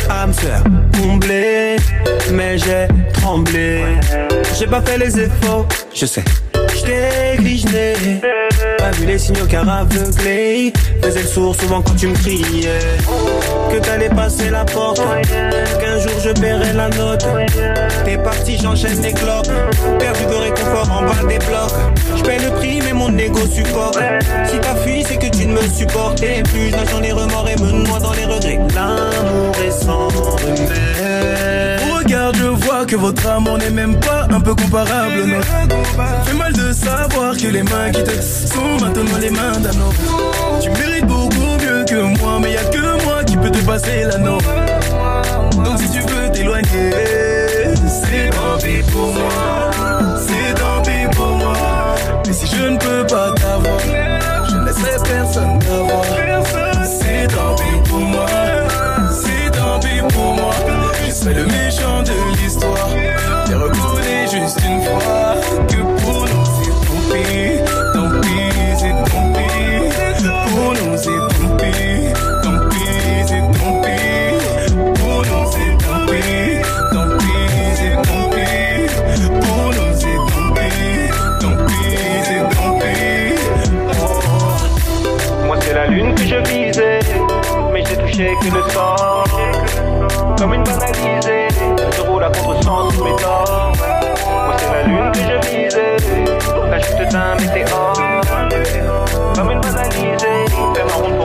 [SPEAKER 33] À me faire combler. Mais j'ai tremblé. J'ai pas fait les efforts, je sais. J't'ai grigné pas vu les signaux car aveuglé. Faisais le sourd souvent quand tu me criais. Que t'allais passer la porte, qu'un jour je paierai la note. T'es parti, j'enchaîne mes clopes. Perdu de réconfort en bas des blocs. J'paie le prix, mais mon ego supporte. Si t'as fui, c'est que tu ne me supportais plus. Là j'en ai remords et me noie dans les regrets. L'amour est sans remède.
[SPEAKER 22] Regarde, je vois que votre amour n'est même pas un peu comparable. Non. Fait mal de savoir que les mains qui te sont maintenant les mains d'un autre. Tu mérites beaucoup mieux que moi, mais y a que moi qui peux te passer la norme. Donc si tu veux t'éloigner, c'est tant pis pour moi. C'est tant pis pour moi. Mais si je ne peux pas t'avoir, je ne laisserai personne t'avoir. Juste une fois que pour nous c'est tant pis. Tant pis, c'est tant pis. Pour nous c'est tant pis. Tant pis, c'est tant pis. Pour nous c'est tant pis. Tant pis, c'est tant pis. Pour nous c'est tant pis. Tant pis, c'est tant pis.
[SPEAKER 33] Moi c'est la lune que je visais, mais j'ai touché que le sang. Comme une banalisée, je roule à contre-sens mes torts. La chute d'un météore. Comme une banalisée, fais ma ronde pour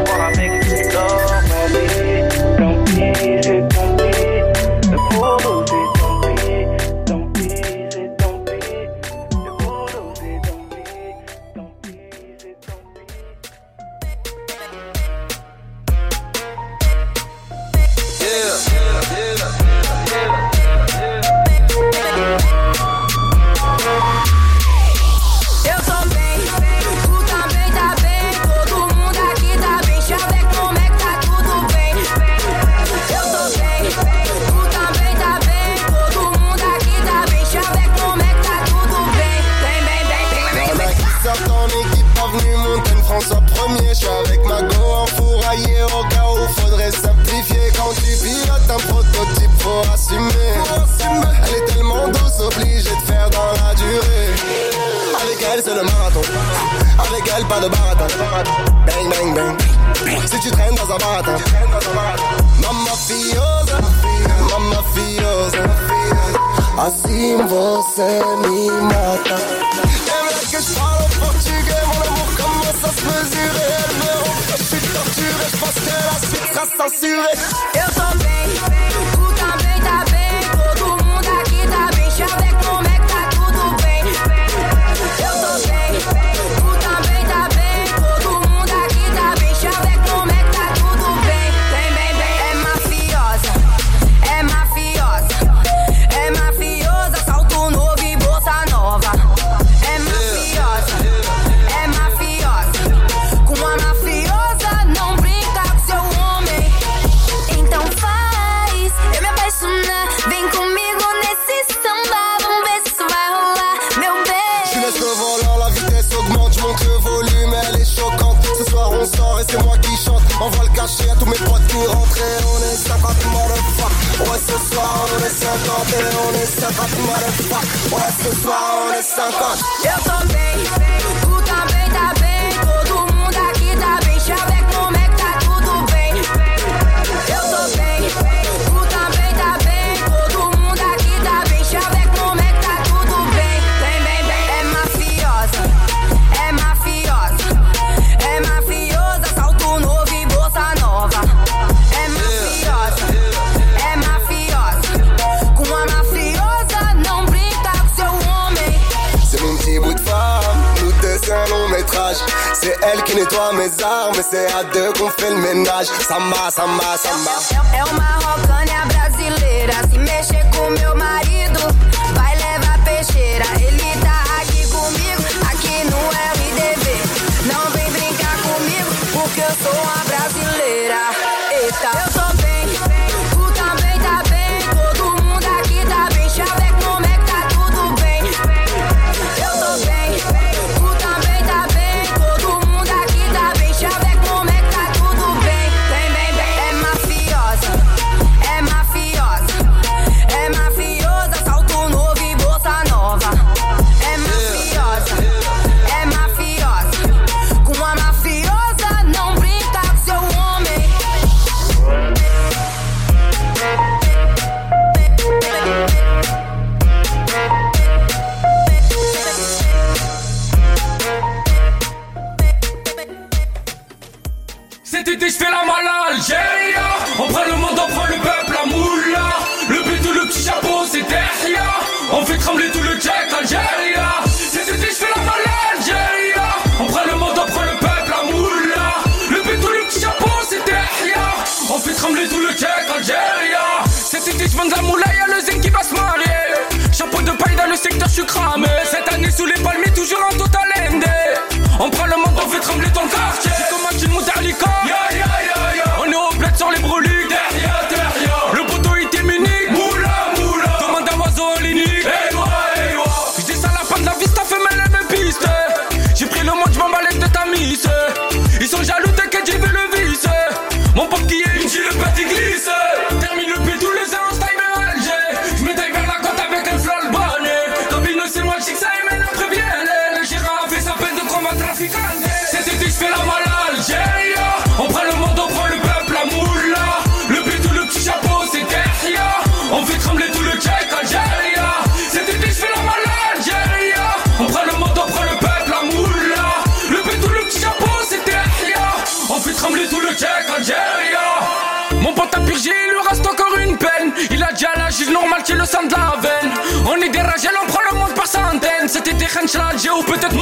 [SPEAKER 12] le de la
[SPEAKER 5] veine? On est dérangé, on prend le monde par centaines. C'était des Khanch ou peut-être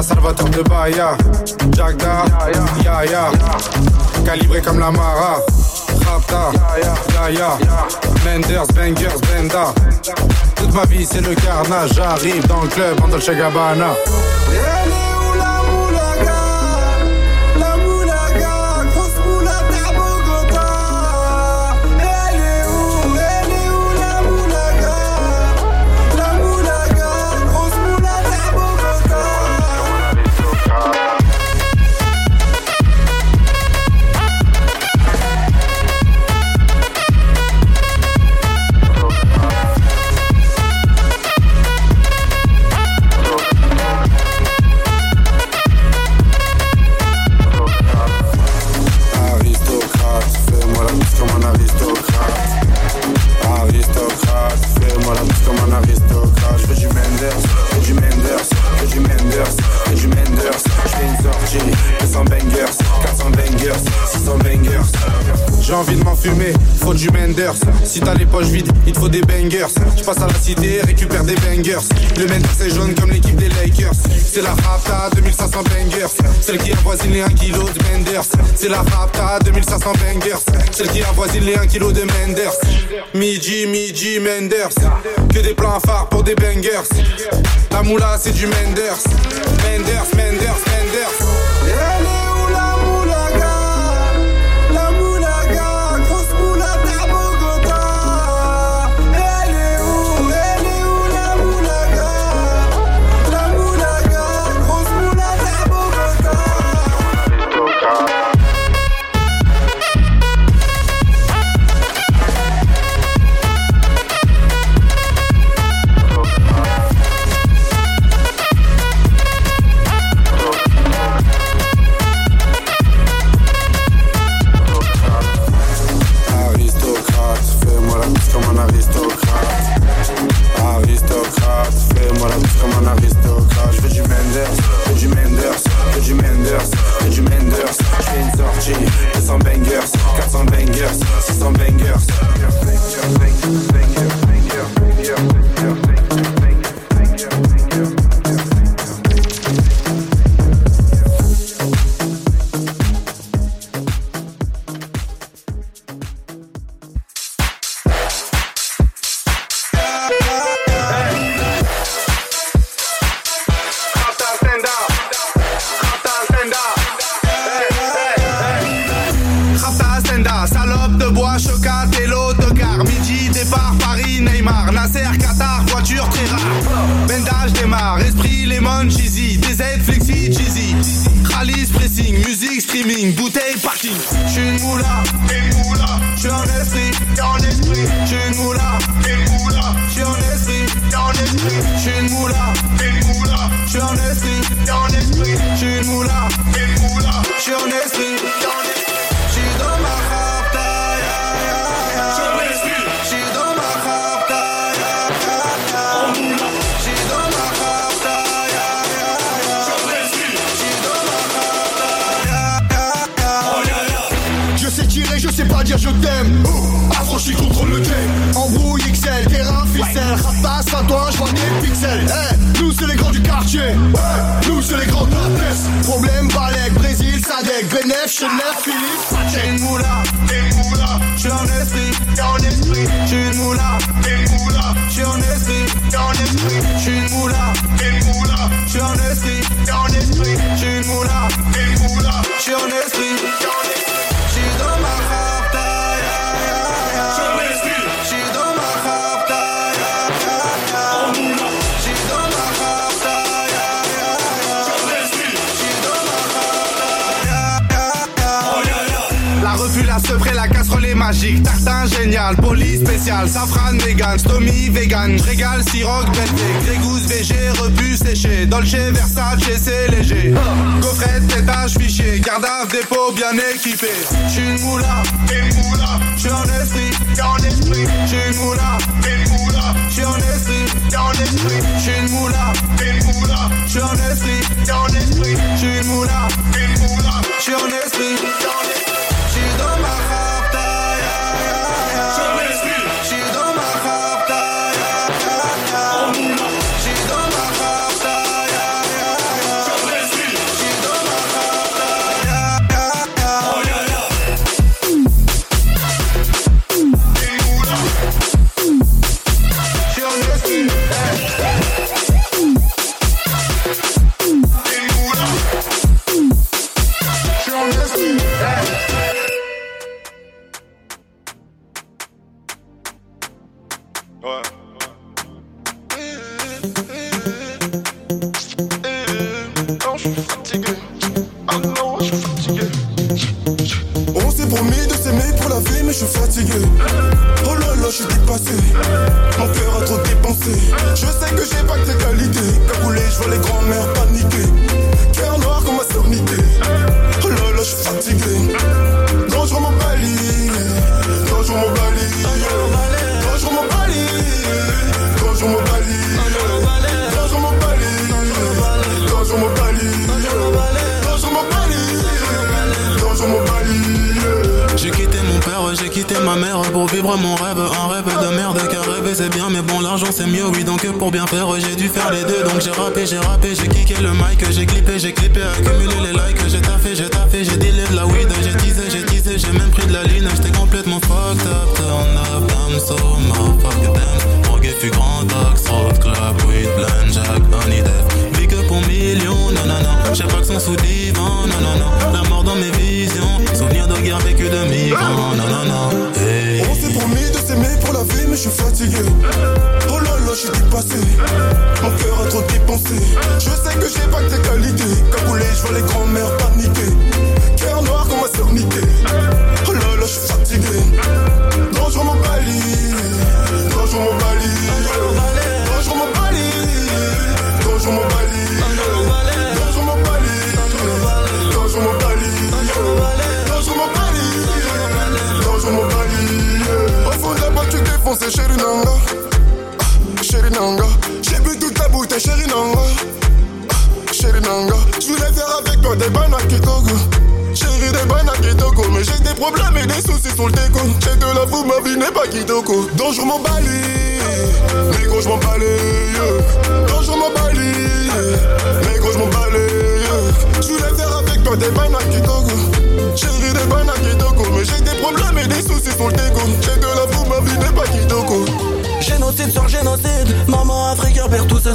[SPEAKER 15] un salvateur de Bahia. Jaga, ya ya. Calibré comme la Mara. Rapta, ya ya. Menders, Bangers, Benda. Toute ma vie c'est le carnage. J'arrive dans le club en Dolce Gabbana. faut du Menders. Si t'as les poches vides, il te faut des bangers. Je passe à la cité, récupère des bangers. Le Menders est jaune comme l'équipe des Lakers. C'est la Rapta 2500 bangers. Celle qui avoisine les 1 kg de Menders. C'est la Rapta 2500 bangers. Celle qui avoisine les 1 kg de Menders. Midi, midi, Menders. Que des plans phares pour des bangers. La moula, c'est du Menders. Menders, Menders, Menders.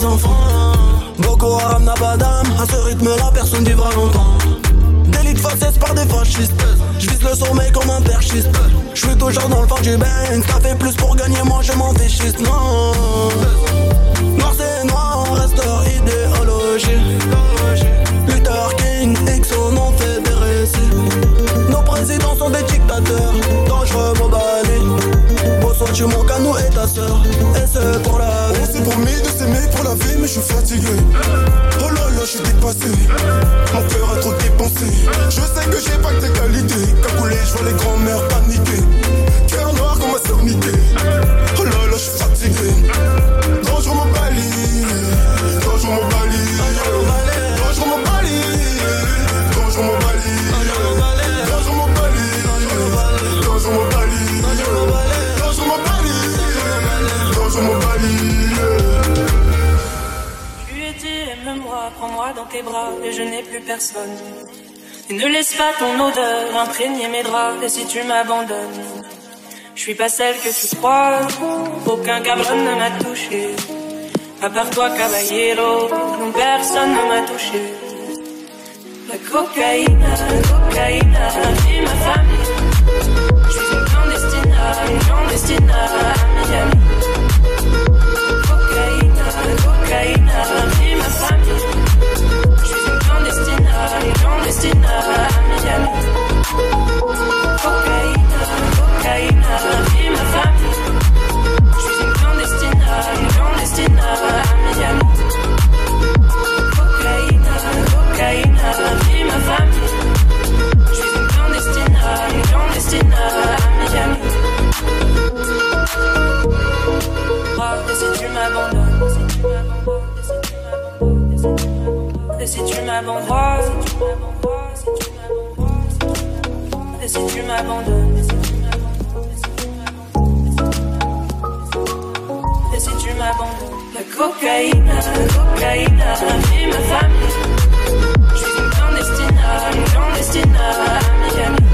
[SPEAKER 7] Enfants. Boko Haram n'a pas d'âme, à ce rythme-là personne vivra longtemps. Délit de faciès par des fascistes, je vise le sommet comme un perchiste. Je suis toujours dans le fond du bang, ça fait plus pour gagner, moi je m'en fais schiste, non. Noir c'est noir, resteur idéologie. Luther King, Exxon, on fait des récits. Nos présidents sont des dictateurs, dangereux mobali. Bonsoir, tu manques à nous et ta sœur, et c'est pour la
[SPEAKER 18] mais je suis fatigué. Oh là là, je suis dépassé. Mon cœur a trop dépensé. Je sais que j'ai pas tes qualités. Cagoulé, je vois les grands-mères paniquer. Cœur noir comme ma niquée.
[SPEAKER 34] Prends-moi dans tes bras, et je n'ai plus personne. Et ne laisse pas ton odeur imprégner mes draps, et si tu m'abandonnes, je suis pas celle que tu crois, aucun cabron ne m'a touché. À part toi, caballero, non personne ne m'a touché. La cocaïne, la cocaïne, vie ma famille. Je suis une clandestine, une clandestine à Miami. Cocaïne, cocaïne, vie ma Je suis une clandestine, une clandestine ma famille. Je suis une clandestine, une clandestine à Miami. Ah, et si tu m'abandonnes, et si tu m'abandonnes, et si tu m'abandonnes, et si tu m'abandonnes, la cocaïne, la cocaïne, vie ma famille. Je suis une clandestine, une clandestine à Miami.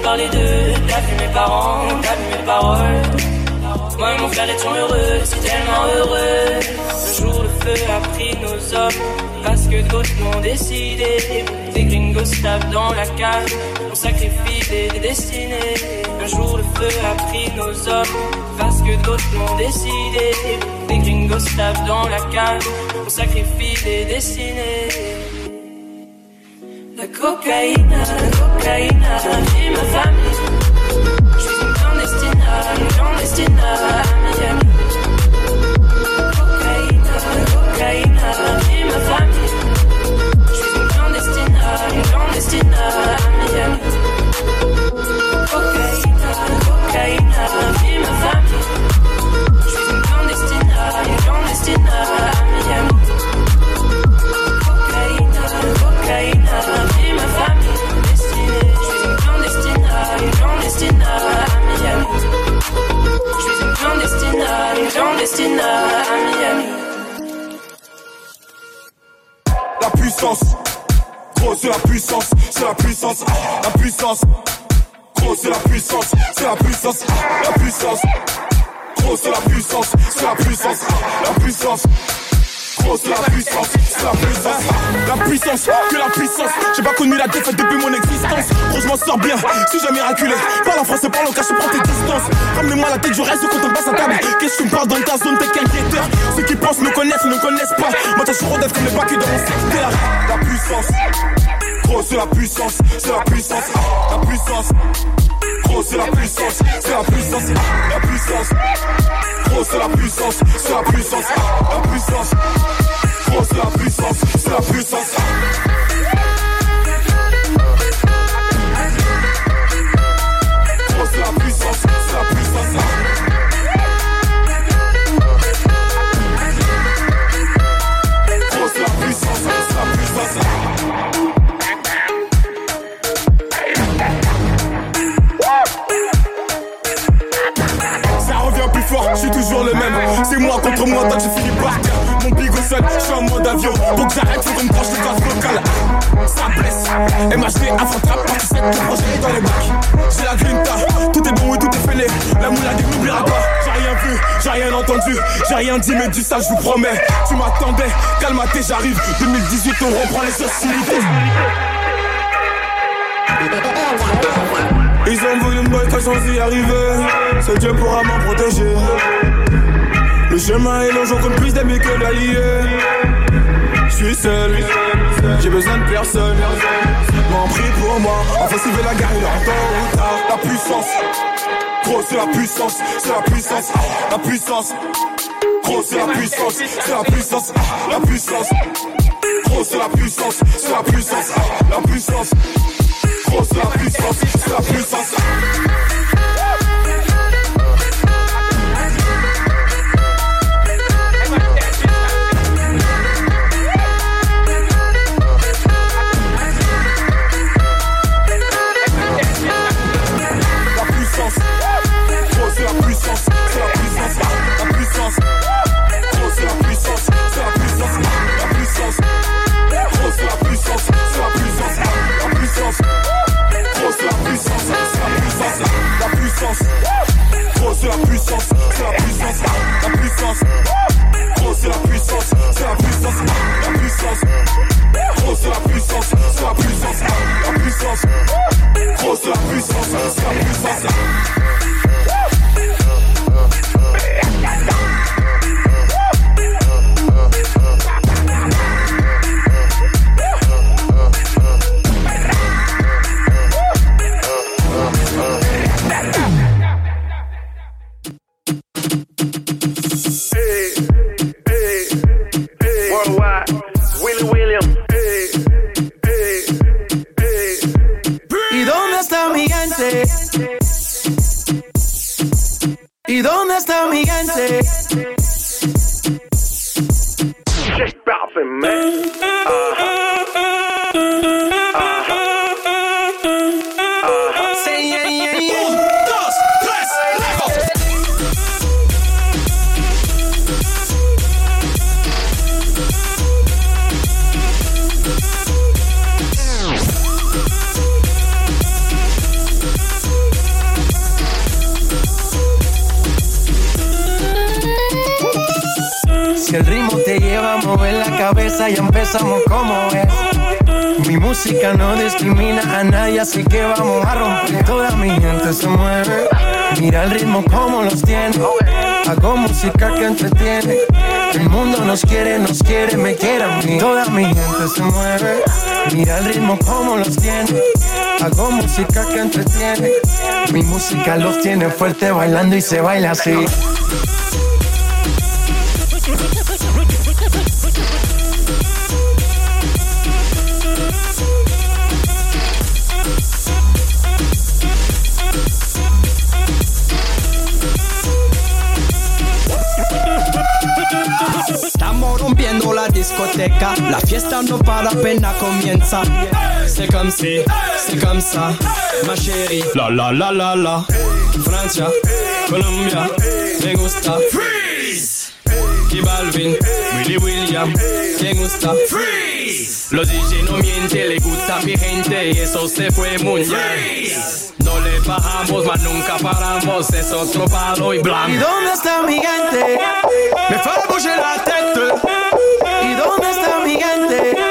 [SPEAKER 34] T'ai parlé d'eux, t'as vu mes parents, t'as vu mes paroles. Moi et mon frère étions heureux, tellement heureux. Un jour le feu a pris nos hommes, parce que d'autres l'ont décidé. Des gringos tapent dans la cave, on sacrifie des, des destinées. Un jour le feu a pris nos hommes, parce que d'autres l'ont décidé. Des gringos tapent dans la cave, on sacrifie des destinées cocaïne, la cocaïne, j'ai ma famille. Je suis une clandestine, une clandestine.
[SPEAKER 2] Puissance, c'est la puissance, c'est la puissance, ah, la puissance. Gros c'est la puissance, c'est la puissance, ah, la puissance. Gros c'est la puissance, c'est la puissance, ah, la puissance. La puissance, la puissance, la puissance, que la puissance. J'ai pas connu la défaite depuis mon existence. Gros je m'en sors bien, si j'ai miraculé. Parle en français, parle en cache, prends tes distances. Ramenez-moi la tête, je reste quand on passe à table. Qu'est-ce que tu me parles dans ta zone, t'es qu'un guetteur. Ceux qui pensent me connaissent, ne connaissent pas. Moi je suis rodef comme les bacs dans mon secteur. La puissance, gros c'est la puissance, c'est la puissance, la puissance. Gros c'est la puissance, c'est la puissance, la puissance. Gros c'est la puissance, c'est la puissance, la puissance. Gros c'est la puissance, c'est la puissance. C'est moi contre moi, toi tu finis par terre. Mon bigot seul, je suis en mode avion. Pour que j'arrête, faut me branche les cordes vocales. Ça blesse. MHD avant trap, parce que c'est le projet est dans les bacs. J'ai la grinta, tout est bon et tout est fêlé. La moulade n'oubliera pas. J'ai rien vu, j'ai rien entendu, j'ai rien dit, mais du ça, je vous promets. Tu m'attendais, calmaté, j'arrive. 2018, on reprend les hostilités. Ils ont voulu me boycotter sans y arriver. C'est Dieu pourra m'en protéger. Chemin est long, je compte plus d'amis que d'alliés. Je suis seul, j'ai besoin de personne. M'en prie pour moi, enfin s'il la guerre. La puissance, gros c'est la puissance, c'est la puissance, la puissance. Gros c'est la puissance, c'est la puissance, la puissance. Gros c'est la puissance, c'est la puissance, la puissance. Gros c'est la puissance, c'est la puissance. C'est
[SPEAKER 35] se
[SPEAKER 2] baila así.
[SPEAKER 36] Estamos rompiendo la discoteca, la fiesta no para pena comienza. C'est comme si, c'est comme ça, ma chérie. La la la la la, Francia. Colombia, me gusta Freeze. Que Balvin, Willy William, me gusta Freeze. Los DJ no mienten, le gusta a mi gente y eso se fue muy Freeze. No le bajamos, mas nunca paramos, es otro y blanco.
[SPEAKER 2] ¿Y dónde está mi gente?
[SPEAKER 36] Me fue a la tête.
[SPEAKER 2] ¿Y dónde está mi gente?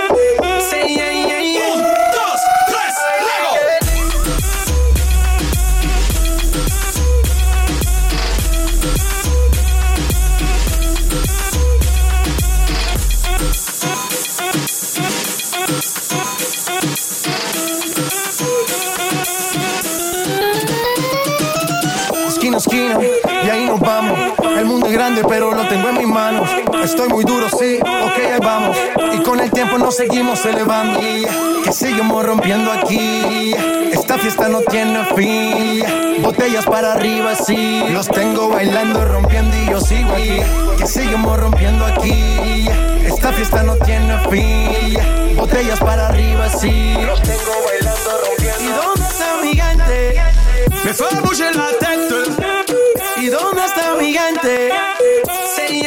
[SPEAKER 2] estoy muy duro, sí, ok, ahí vamos. Y con el tiempo nos seguimos elevando. Que seguimos rompiendo aquí. Esta fiesta no tiene fin. Botellas para arriba, sí. Los tengo bailando, rompiendo y yo sigo aquí. Que seguimos rompiendo aquí. Esta fiesta no tiene fin. Botellas para arriba, sí. Los tengo bailando, rompiendo. ¿Y dónde está mi gente?
[SPEAKER 36] Me fue a la
[SPEAKER 2] ¿Y dónde está mi gente?
[SPEAKER 5] Sí,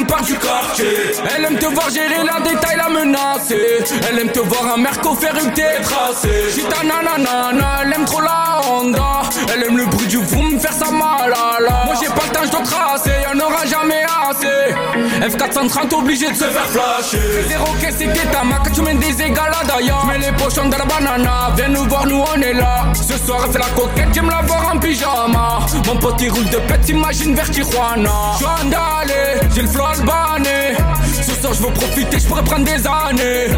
[SPEAKER 5] du
[SPEAKER 1] quartier. Elle aime
[SPEAKER 5] te voir gérer la détail, la menacer. Elle aime te voir un merco faire une tête tracée. Gita nanana, elle aime trop la Honda. Elle aime le bruit du vroom, faire sa malala. Moi j'ai pas le temps, je dois tracer, y'en aura jamais assez. F430 obligé de se faire flasher. Zéro caisse et ta mac, tu mènes des égalades ailleurs. Mets les pochons dans la banana, viens nous voir, nous on est là. Ce soir, elle fait la coquette, j'aime la voir en pyjama. Mon pote il roule de pète, imagine vers Tijuana. J'suis andalé, j'ai le flow albané. Ce soir, je veux profiter, je pourrais prendre des années.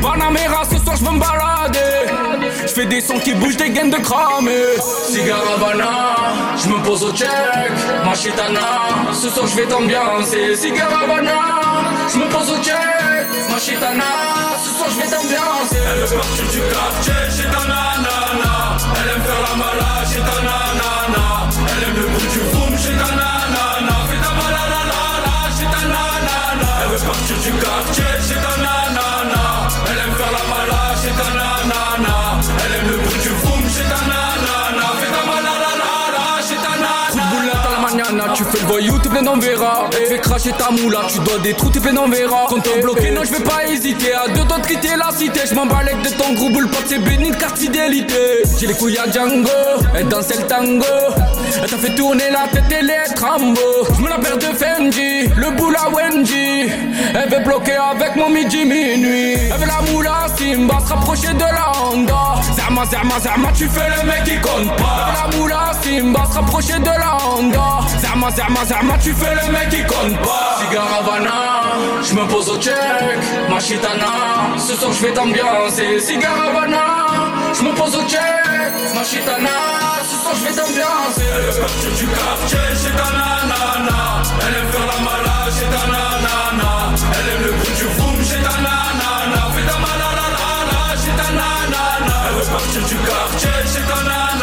[SPEAKER 5] Panamera, ce soir, je veux me balader. Fais des sons qui bougent, des gaines de cramé. Cigare Havana, je me pose au check. Machitana, ce soir, je vais t'ambiancer. Cigare Havana, je me pose au check. Machitana, ce soir, je vais t'ambiancer.
[SPEAKER 1] Elle veut partir du quartier chez ta nanana. Elle aime faire la malade chez ta nanana. Elle aime le bruit du vroom chez ta nanana. Fais ta ta nanana. Elle veut partir du quartier chez ta nanana.
[SPEAKER 5] Voyou, t'es. Elle fait cracher ta moula, tu dois des trous, t'es plein d'enverra. Quand t'es bloqué, non, je vais pas hésiter. À deux doigts de quitter la cité, je m'en de ton gros boule, pote, c'est béni de carte fidélité. J'ai les couilles à Django, elle danse le tango. Elle t'a fait tourner la tête et les trambo. Je la perds de Fendi, le boule à Wendy. Elle veut bloquer avec mon midi minuit. Elle veut la moula Simba, se rapprocher de la Honda. Zerma, Zerma, Zerma, tu fais le mec qui compte pas. Elle veut la moula Simba, se rapprocher de la Honda. Zerma, Zerma, Zerma, tu fais le mec qui compte pas. Cigare Havana, je me pose au check. Machitana, ce soir je vais t'ambiancer. Cigare Havana, je me pose au check. Machitana, je vais t'ambiancer
[SPEAKER 1] Elle veut partir du quartier, c'est ta nanana. Elle aime faire la mala, c'est
[SPEAKER 5] ta nanana. Elle aime le bruit du vroom, c'est ta nanana. Fais ta malala, c'est ta nanana. Elle veut partir du quartier, c'est
[SPEAKER 1] ta nanana.